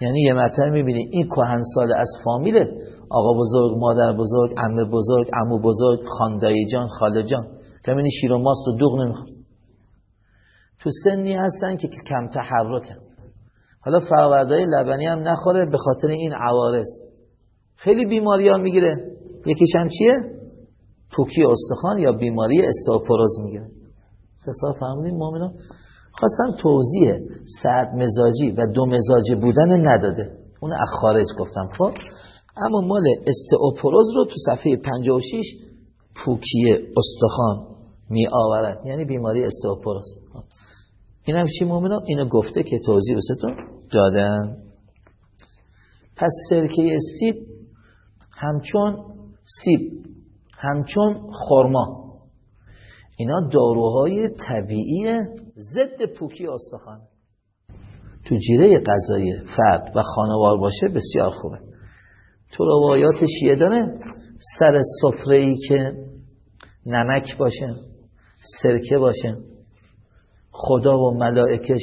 یعنی یه مطلب می‌بینی این کهن سال از فامیل آقا بزرگ مادر بزرگ عمه بزرگ عمو بزرگ خاندایی جان خاله جان. که شیر و ماست و دوغ نمی‌خواد تو سنی هستن که کم تحرکن. حالا فروردهای لبنی هم نخوره به خاطر این عوارض. خیلی بیماری ها می‌گیره. یکیش هم چیه؟ پوکی استخوان یا بیماری استاپروز می‌گیره. تصاف فهمونیم مؤمنان خواستم توضیح سرد مزاجی و دو مزاجی بودن نداده. اون از خارج گفتم خب؟ اما مال استئوپروز رو تو صفحه 56 پوکی استخوان می آورد یعنی بیماری استئوپروز این هم چی مؤمنان اینو گفته که توضیح بستون دادن. پس سرکه سیب همچون سیب همچون خرما. اینا داروهای طبیعی ضد پوکی استخوان. تو جیره غذایی فرد و خانوار باشه بسیار خوبه. تو روایات شیعه داره سر سفره که نمک باشه. سرکه باشه خدا و ملائکش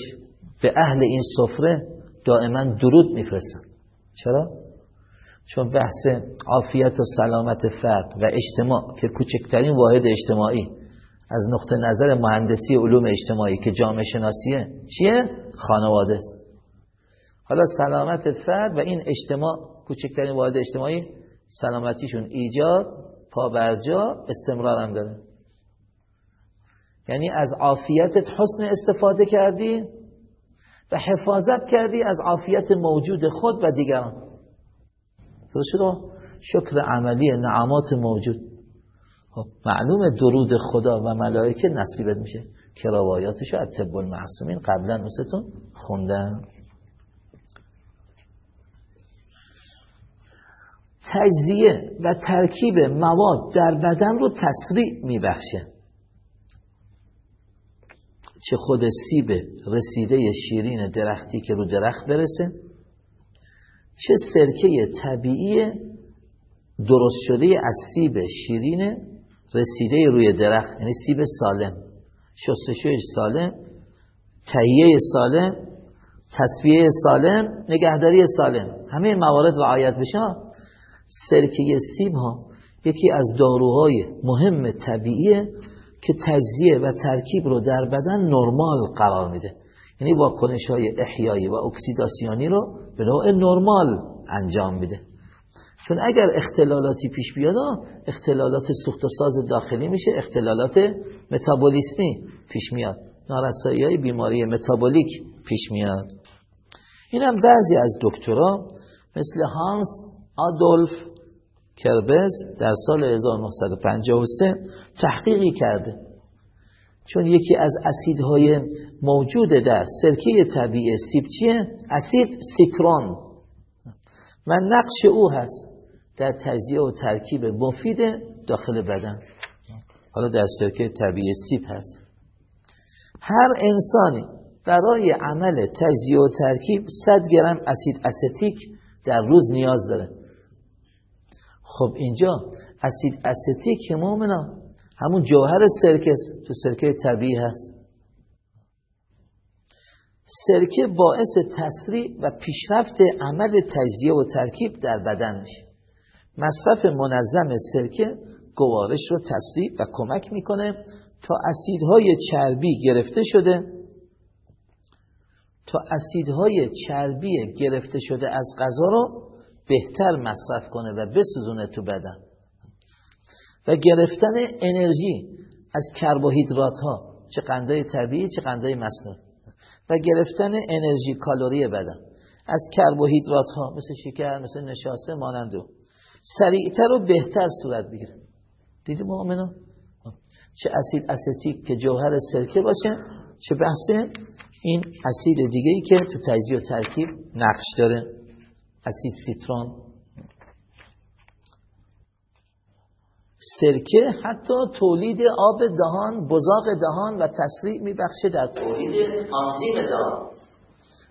به اهل این سفره دائما درود میفرستن چرا؟ چون بحث عافیت و سلامت فرد و اجتماع که کوچکترین واحد اجتماعی از نقطه نظر مهندسی علوم اجتماعی که جامعه شناسیه چیه؟ خانواده است حالا سلامت فرد و این اجتماع کوچکترین واحد اجتماعی سلامتیشون ایجاد پابرجا استمرار هم داره یعنی از عافیتت حسن استفاده کردی و حفاظت کردی از عافیت موجود خود و دیگران. تو شد؟ شکر عملی نعمات موجود. خب معلوم درود خدا و ملائکه نصیبت میشه. که روایاتشو از طب المعصومین قبلا نوستون خوندن. تجزیه و ترکیب مواد در بدن رو تسریع میبخشه. چه خود سیب رسیده شیرین درختی که رو درخت برسه چه سرکه طبیعی درست شده از سیب شیرین رسیده روی درخت یعنی سیب سالم. شستشوی سالم تهیه سالم تصفیه سالم نگهداری سالم. همه موارد رعایت بشه سرکه سیب ها یکی از داروهای مهم طبیعیه که تجزیه و ترکیب رو در بدن نرمال قرار میده. یعنی واکنش های احیایی و اکسیداسیونی رو به نوع نرمال انجام میده. چون اگر اختلالاتی پیش بیاد اختلالات سوخت و ساز داخلی میشه اختلالات متابولیسمی پیش میاد. نارسایی های بیماری متابولیک پیش میاد. اینم بعضی از دکترا مثل هانس آدولف کربز در سال 1953 تحقیقی کرده. چون یکی از اسیدهای موجود در سرکه طبیعی سیب چیه؟ اسید سیترون و نقش او هست در تجزیه و ترکیب مفید داخل بدن. حالا در سرکه طبیعی سیب هست. هر انسانی برای عمل تجزیه و ترکیب 100 گرم اسید استیک در روز نیاز داره. خب اینجا اسید استیک مومنا همون جوهر سرکه تو سرکه طبیعی هست. سرکه باعث تسریع و پیشرفت عمل تجزیه و ترکیب در بدن میشه. مصرف منظم سرکه گوارش رو تسریع و کمک می‌کنه تا اسیدهای چربی گرفته شده. تا اسیدهای چربی گرفته شده از غذا رو بهتر مصرف کنه و بسوزونه تو بدن. و گرفتن انرژی از کربوهیدرات ها چه قندهای طبیعی چه قندهای مصنوعی. و گرفتن انرژی کالری بدن از کربوهیدرات ها مثل شکر مثل نشاسته مانندو سریعتر و بهتر صورت بگیره. دیدی مؤمنان؟ چه اسید استیک که جوهر سرکه باشه چه بحث این اسید دیگه ای که تو تجزیه و ترکیب نقش داره. اسید سیترون سرکه حتی تولید آب دهان بزاق دهان و تسریع میبخشه در تولید آنزیم دهان.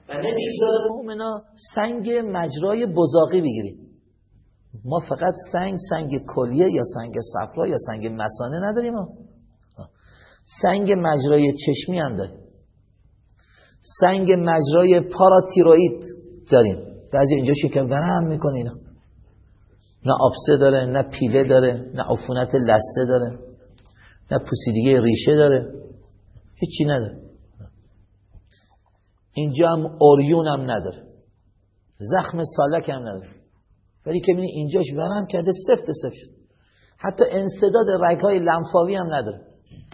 و نمی‌گذاره مؤمنا سنگ مجرای بزاقی بگیریم ما فقط سنگ سنگ کلیه یا سنگ صفرا یا سنگ مسانه نداریم ما سنگ مجرای چشمی هم داریم. سنگ مجرای پاراتیروید داریم. بعضی اینجا شکم ورم می‌کنه اینا. نه آبسه داره نه پیله داره نه عفونت لسه داره نه پوسیدگی ریشه داره. هیچی نداره. اینجا هم اوریون هم نداره. زخم سالک هم نداره. ولی که بینی اینجاش ورم کرده سفت سفت شد. حتی انصداد رگهای لنفاوی هم نداره.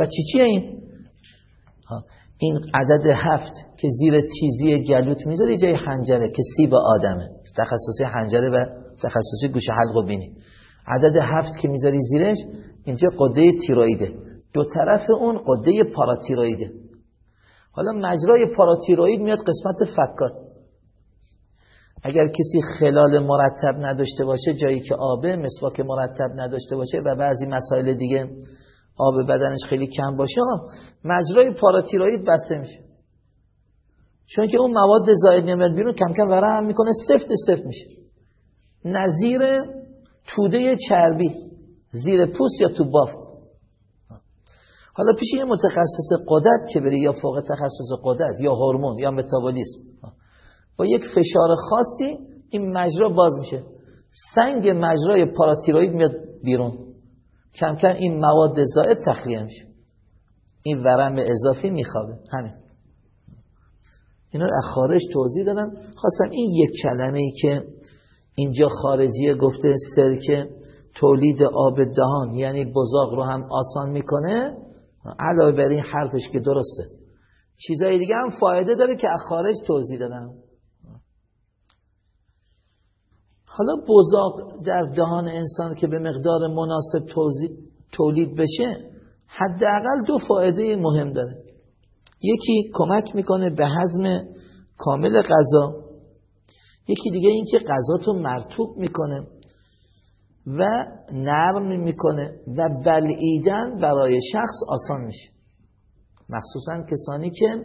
و چی چیه این؟ این عدد هفت که زیر تیزی گلوت می‌ذاری جای حنجره که سیب آدمه. تخصصی حنجره و تخصصی گوش حلق و بینی. عدد هفت که می‌ذاری زیرش اینجا قده تیرویده دو طرف اون قده پاراتیرویده حالا مجرای پاراتیروید میاد قسمت فکات. اگر کسی خلال مرتب نداشته باشه جایی که آبه مسواک مرتب نداشته باشه و بعضی مسائل دیگه آب بدنش خیلی کم باشه مجرای پاراتیروید بسته میشه. چون که اون مواد زاید نمیاد بیرون کم کم ورم می‌کنه سفت سفت میشه. نظیر توده چربی زیر پوست یا تو بافت. حالا پیش یه متخصص قدرت که بری یا فوق تخصص قدرت یا هورمون یا متابولیسم. با یک فشار خاصی این مجرا باز میشه. سنگ مجرای پاراتیروید میاد بیرون. کم کم این مواد زائد تخلیه میشه. این ورم اضافی میخوابه. همین. اینا از خارج توضیح دادم. خواستم این یک کلمه ای که اینجا خارجیه گفته سرکه تولید آب دهان یعنی بزاق رو هم آسان می‌کنه. علاوه بر این حرفش که درسته. چیزای دیگه هم فایده داره که از خارج توضیح دادم. حالا بزاق در دهان انسان که به مقدار مناسب تولید بشه حداقل دو فایده مهم داره. یکی کمک می‌کنه به هضم کامل غذا. یکی دیگه این که غذا تو مرتوب می‌کنه و نرم می‌کنه و بلعیدن برای شخص آسان میشه. مخصوصا کسانی که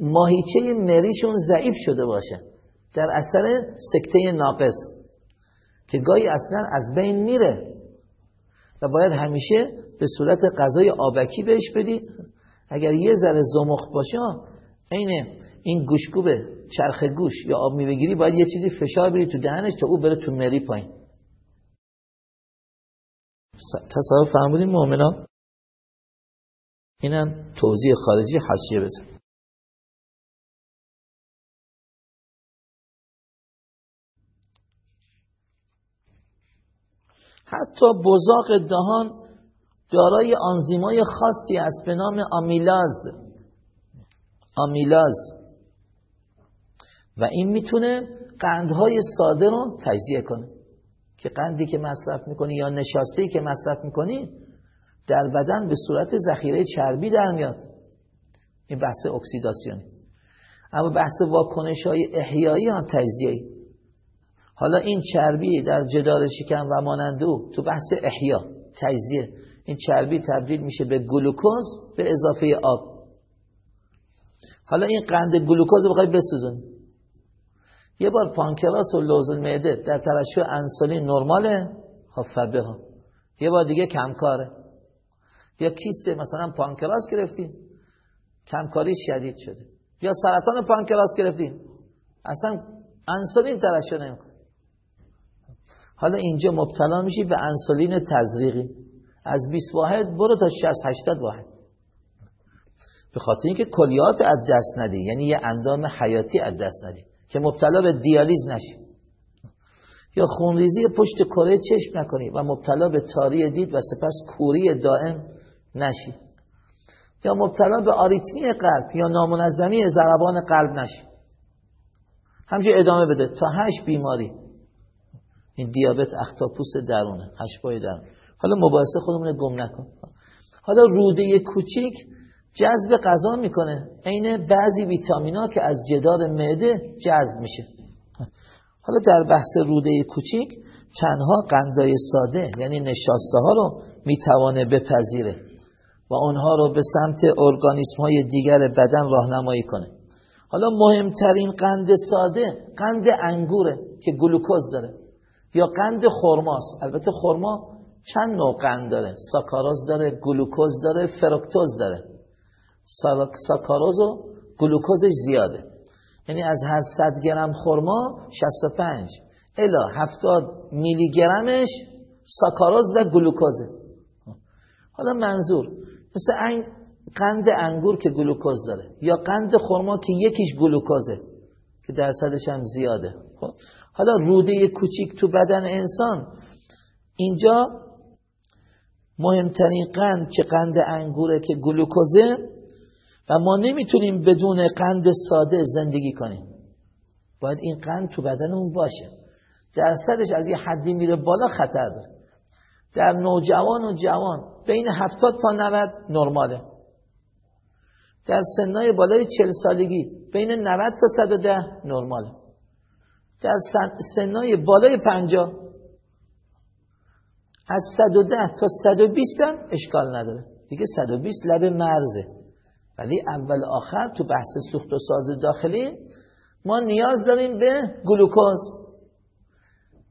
ماهیچه مریشون ضعیف شده باشه در اثر سکته ناقص. که گاهی اصلا از بین میره. و باید همیشه به صورت غذای آبکی بهش بدی. اگر یه ذره زمخت باشه عین این گوشکوبه چرخ گوش یا آب میبگیری باید یه چیزی فشار بری تو دهنش تا او بره تو مری پایین. تصور فرمودین مؤمنان؟ اینم توضیح خارجی حاشیه بزن حتی بزاق دهان دارای آنزیمای خاصی است به نام آمیلاز. آمیلاز. و این می‌تونه قندهای ساده رو تجزیه کنه. که قندی که مصرف می‌کنی یا نشاسته که مصرف می‌کنی در بدن به صورت ذخیره چربی در میاد. این بحث اکسیداسیونی. اما بحث واکنش های احیایی هم تجزیه حالا این چربی در جدار شکم و مانند تو بحث احیا تجزیه این چربی تبدیل میشه به گلوکوز به اضافه آب. حالا این قند گلوکوز رو بسوزن یه بار پانکراس و لوز المعده در ترشح انسولین نرماله؟ خب ها. یه بار دیگه کمکاره. یا کیست مثلا پانکراس گرفتیم؟ کمکاری شدید شده. یا سرطان پانکراس گرفتیم؟ اصلا انسولین ترشح نمی‌کنه. حالا اینجا مبتلا میشی به انسولین تزریقی. از 20 واحد برو تا 60 80 واحد. به خاطر اینکه کلیات از دست ندی یعنی یه اندام حیاتی از دست ندی که مبتلا به دیالیز نشی. یا خونریزی پشت کره چشم نکنی و مبتلا به تاری دید و سپس کوری دائم نشی. یا مبتلا به آریتمی قلب یا نامنظمی ضربان قلب نشی. همجور ادامه بده. تا هشت بیماری. این دیابت اختاپوس درونه هشت درونه حالا مباحثه خودمون گم نکن. حالا روده کوچیک جذب غذا می‌کنه. عین بعضی ویتامینا که از جدار معده جذب میشه. حالا در بحث روده کوچیک تنها قندای ساده یعنی نشاسته ها رو می‌توانه بپذیره و آنها رو به سمت ارگانیسم های دیگر بدن راهنمایی کنه. حالا مهمترین قند ساده قند انگوره که گلوکوز داره. یا قند خرماست البته خرما چند نوع قند داره؟ ساکاروز داره گلوکوز داره فرکتوز داره. ساکاروز و گلوکوزش زیاده. یعنی از هر 100 گرم خرما 65 الا 70 میلی گرمش ساکاروز و گلوکوزه. حالا منظور مثل این قند انگور که گلوکوز داره یا قند خرما که یکیش گلوکوزه که درصدش هم زیاده. خب؟ حالا روده کوچیک تو بدن انسان. اینجا مهمترین قند که قند انگوره که گلوکوزه و ما نمی‌تونیم بدون قند ساده زندگی کنیم. باید این قند تو بدنمون باشه. درصدش از یه حدی میره بالا خطر داره. در نوجوان و جوان بین 70 تا 90 نرماله. در سنای بالای 40 سالگی بین 90 تا 110 نرماله. در سنای بالای 50 از 110 تا 120 هم اشکال نداره. دیگه 120 لب مرزه. ولی اول آخر تو بحث سوخت و ساز داخلی ما نیاز داریم به گلوکوز.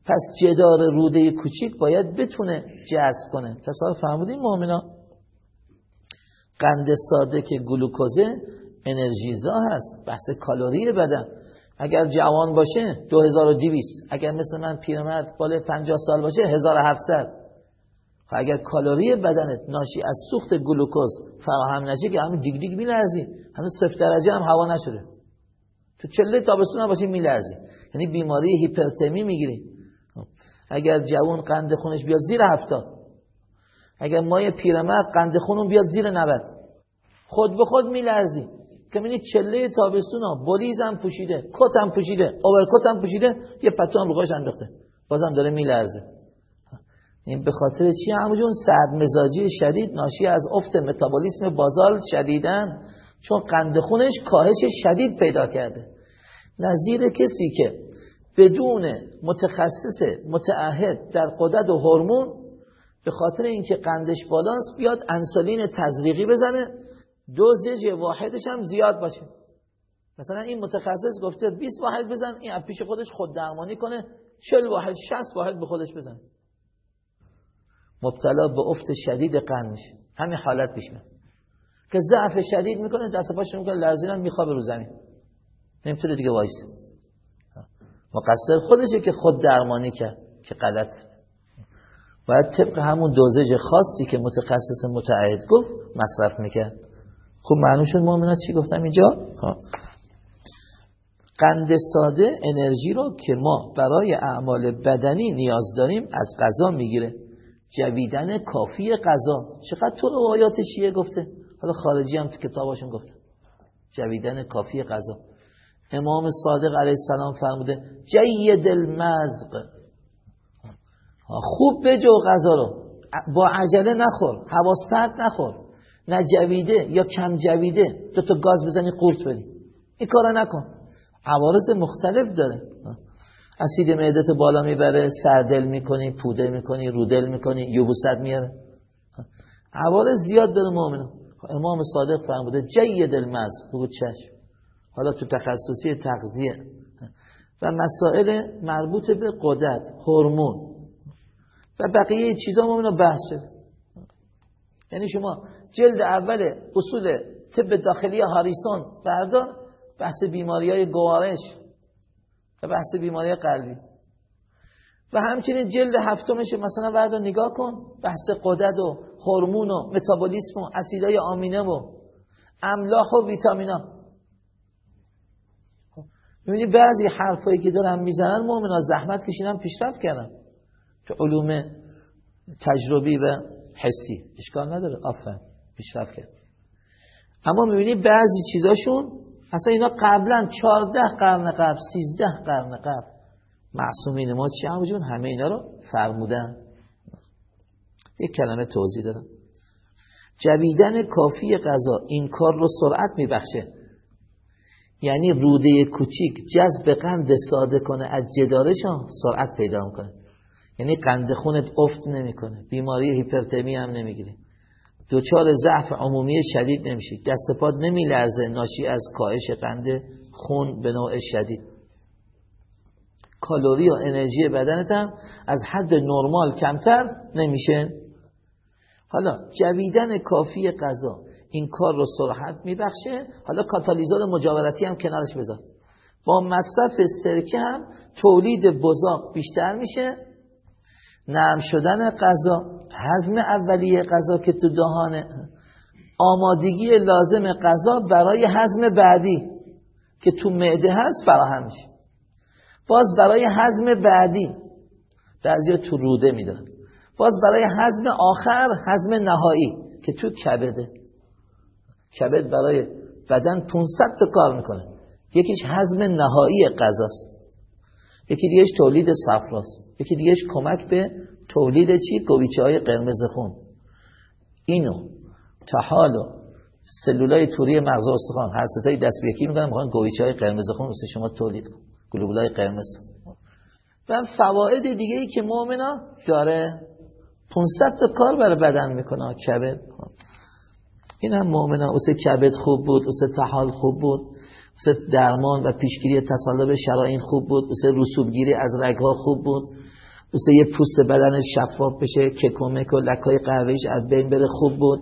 پس جدار روده کوچیک باید بتونه جذب کنه. تصادف فهمودین مؤمنا قند ساده که گلوکوزه انرژیزا هست بحث کالری بدن. اگر جوان باشه 2200 اگر مثل من پیرمرد بالای 50 سال باشه 1700 خب اگر کالری بدنت ناشی از سوخت گلوکوز فراهم نشه که همین دیگ دیگ میلرزی. هنوز صفر درجه هم هوا نشده. تو چله تابستون باشی میلرزی. یعنی بیماری هیپرتمی می‌گیری. خب. اگر جوان قند خونش بیاد زیر هفتاد. اگر مای پیرمرد قند خونون بیاد زیر 90 خود به خود میلرزی. که می‌بینی چله تابستون ها بلیزم پوشیده کتم پوشیده اوورکتم پوشیده یه پتو هم رو انداخته. بازم داره میلرزه. این به خاطر چی؟ همون سرد مزاجی شدید ناشی از افت متابولیسم بازال شدیدن چون قند خونش کاهش شدید پیدا کرده. نظیر کسی که بدون متخصص متعهد در قدرت و هورمون به خاطر اینکه قندش بالاست بیاد انسولین تزریقی بزنه دوزج واحدش هم زیاد باشه. مثلا این متخصص گفته 20 واحد بزن این از پیش خودش خود درمانی کنه 40 واحد 60 واحد به خودش بزن. مبتلا به افت شدید قند میشه همین حالت پیش میاد. که ضعف شدید می‌کنه دست پاش می‌کنه لرزیدن میخوابه رو زمین. نمی‌تونه دیگه وایسه. مقصر خودشه که خود درمانی کرد که غلط باید طبق همون دوزج خاصی که متخصص متعهد گفت مصرف می‌کرد. خب معلوم شد مؤمنات چی گفتم اینجا؟ قند ساده انرژی رو که ما برای اعمال بدنی نیاز داریم از غذا می‌گیره. جویدن کافی غذا. چقدر تو روایات شیعه گفته؟ حالا خارجی هم تو کتاباشون گفته. جویدن کافی غذا. امام صادق علیه السلام فرموده جید المزق خوب بجو غذا رو. با عجله نخور. حواس پرت نخور. نه جویده یا کم جویده تو تو گاز بزنی قورت بدی. این کارا نکن. عوارض مختلف داره. اسید معدت بالا می‌بره سردل می‌کنی پوده می‌کنی رودل می‌کنی یوبوست میاره. عوارض زیاد داره مؤمنه امام صادق فرموده جید المز بگو چشم. حالا تو تخصصی تغذیه. و مسائل مربوط به قدرت هورمون. و بقیه چیزا مؤمنه بحث شده. یعنی شما جلد اول اصول طب داخلی هاریسون بردار بحث بیماری های گوارش و بحث بیماری قلبی. و همچنین جلد هفتمش مثلا بعد نگاه کن بحث قدرت و هورمون و متابولیسم و اسیدای آمینه و املاح و ویتامینا. می‌بینی بعضی حرفایی که دارن می‌زنن مؤمنا زحمت کشیدن پیشرفت کردن. تو علوم تجربی و حسی. اشکال نداره. آفرین. پیشرفت کرد اما می‌بینی بعضی چیزاشون اصلا اینا قبلا چارده قرن قبل سیزده قرن قبل معصومین ما چی جون همه اینا رو فرمودن. یک کلمه توضیح دادم. جویدن کافی غذا این کار رو سرعت میبخشه. یعنی روده کوچیک جذب قند ساده کنه از جدارشان سرعت پیدا می‌کنه. یعنی قند خونت افت نمی‌کنه. بیماری هیپرتمی هم نمی‌گیره دوچار ضعف عمومی شدید نمیشه. دست پاد نمیلرزه ناشی از کاهش قند خون به نوع شدید. کالوری و انرژی بدنت هم از حد نرمال کمتر نمیشه. حالا جویدن کافی غذا این کار رو سرعت میبخشه. حالا کاتالیزور مجاورتی هم کنارش بذار. با مصرف سرکه هم تولید بزاق بیشتر میشه. نرم شدن غذا. هضم اولیه غذا که تو دهانه آمادگی لازم غذا برای هضم بعدی که تو معده هست فراهم میشه. باز برای هضم بعدی بعضی تو روده میدن. باز برای هضم آخر هضم نهایی که تو کبده. کبد برای بدن 500 تا کار می‌کنه. یکیش هضم نهایی غذاست. یکی دیگهش تولید صفراست. یکی دیگهش کمک به تولید چی؟ گویچه های قرمز خون. اینو تحال و سلولای توری مغز استخوان هر دست به یکی می‌کنن می‌خوان گویچه های قرمز خون واسه شما تولید کن گلوبولای قرمز. و فواید دیگه ای که مؤمنا داره 500 تا کار برای بدن می‌کنه کبد. این هم مؤمنا اوسه کبد خوب بود اوسه تحال خوب بود اوسه درمان و پیشگیری تصلب شرائین خوب بود اوسه رسوبگیری از رگها خوب بود. دوسته یه پوست بدن شفاف بشه که کمک و لکای قهوهش از بین بره خوب بود.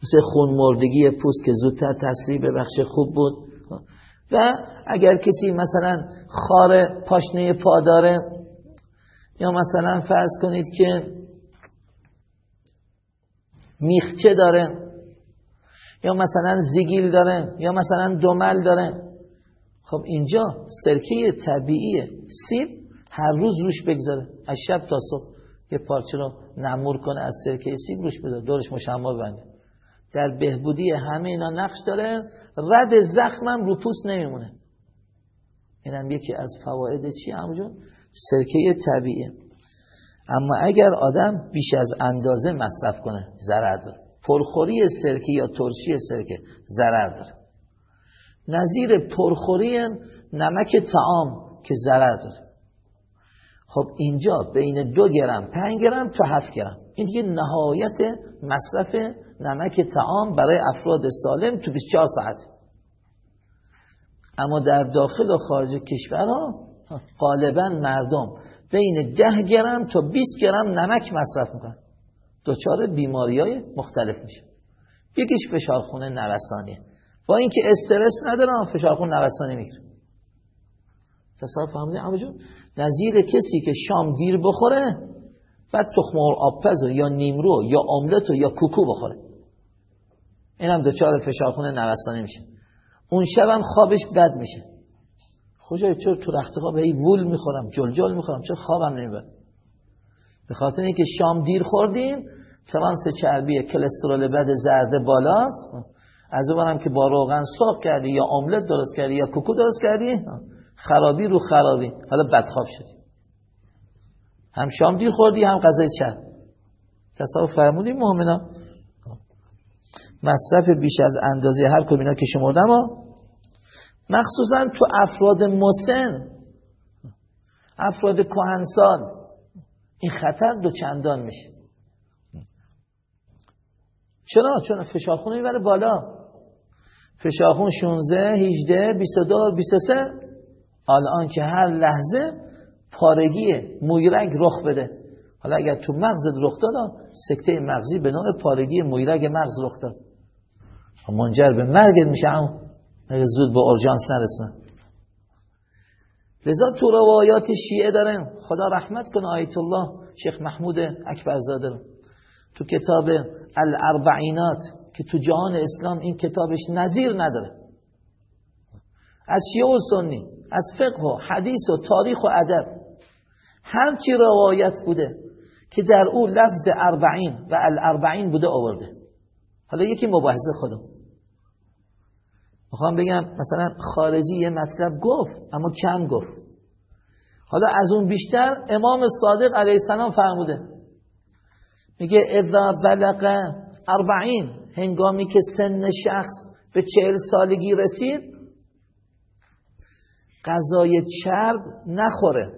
دوسته خون مردگی پوست که زودتر تسریع ببخشه خوب بود. و اگر کسی مثلا خار پاشنه پا داره یا مثلا فرض کنید که میخچه داره یا مثلا زیگیل داره یا مثلا دومل داره. خب اینجا سرکه طبیعی سیب هر روز روش بگذاره. از شب تا صبح یه پارچه رو نمور کنه از سرکه سیب روش بذاره. دورش مشمع بنده. در بهبودی همه اینا نقش داره. رد زخمم رو پوست نمیمونه. اینم یکی از فواید چی؟ همونجون سرکه طبیعیه. اما اگر آدم بیش از اندازه مصرف کنه ضرر داره. پرخوری سرکه یا ترشی سرکه ضرر داره. نظیر پرخوری نمک تعام که ضرر داره. خب اینجا بین دو گرم پنج گرم تا هفت گرم. این دیگه نهایت مصرف نمک تعام برای افراد سالم تو 24 ساعت. اما در داخل و خارج کشورها غالبا مردم بین 10 گرم تا 20 گرم نمک مصرف می‌کنن. دچار بیماری های مختلف میشه. یکیش فشارخونه نوسانیه با اینکه استرس ندارم فشارخونه نوسانی می‌گیره تصور فهمیدین اما جون نظیر کسی که شام دیر بخوره بعد تخم آبپز یا نیمرو یا آملت یا کوکو بخوره. این هم دچار فشارخونه نوسانی میشه. اون شب خوابش بد میشه. خوشای چرا تو رخت خواب هی وول می‌خورم جل جل می‌خورم؟ چرا خوابم نمی‌بره؟ به خاطر اینکه شام دیر خوردیم ترانس چربی کلسترول بد زرده بالاست. از اونم که با روغن سرخ کردی یا آملت درست کردی یا کوکو درست کردی خرابی رو خرابی. حالا بدخواب شدی. هم شام دیر خوردی هم غذای چرب. تصاف فرمودی مؤمنا مصرف بیش از اندازه هر کدوم اینا که شمردم مخصوصا تو افراد مسن. افراد کهنسال. این خطر دو چندان میشه. چرا؟ چون فشارخون می‌بره بالا. فشارخون 16 18 22 23 الان که هر لحظه پارگی مویرگ رخ بده. حالا اگر تو مغزت رخ داد سکته مغزی به نوع پارگی مویرگ مغز رخ داد. منجر به مرگ میشه اون اگه زود به اورژانس نرسن. لذا تو روایات شیعه دارن خدا رحمت کنه آیت الله شیخ محمود اکبرزاده تو کتاب الاربعینات که تو جهان اسلام این کتابش نظیر نداره. از شیعه و سنی. از فقه و حدیث و تاریخ و ادب. هرچی روایت بوده که در او لفظ اربعین و الاربعین بوده آورده. حالا یکی مباحثه خودم. می‌خوام بگم مثلا خارجی یه مطلب گفت اما کم گفت. حالا از اون بیشتر امام صادق علیه السلام فرموده. میگه اذا بلغ اربعین هنگامی که سن شخص به چهل سالگی رسید غذای چرب نخوره.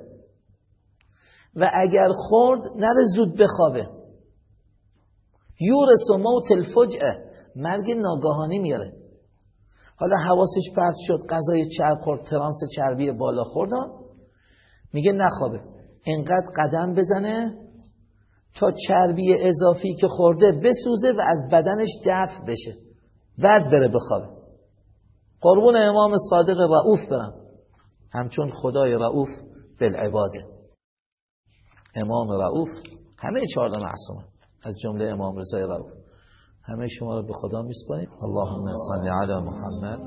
و اگر خورد نره زود بخوابه. یورس و موت الفجعه. مرگ ناگاهانی میاره. حالا حواسش پرت شد غذای چرب خورد ترانس چربی بالا خوردن میگه نخوابه. انقدر قدم بزنه تا چربی اضافی که خورده بسوزه و از بدنش دفع بشه. بعد بره بخوابه. قربون امام صادق رعوف برم. همچون خدای رعوف بالعباده امام رعوف همه چهارده معصومه. از جمله امام رضای رعوف همه شما رو به خدا میسپاریم. اللهم صل علی محمد.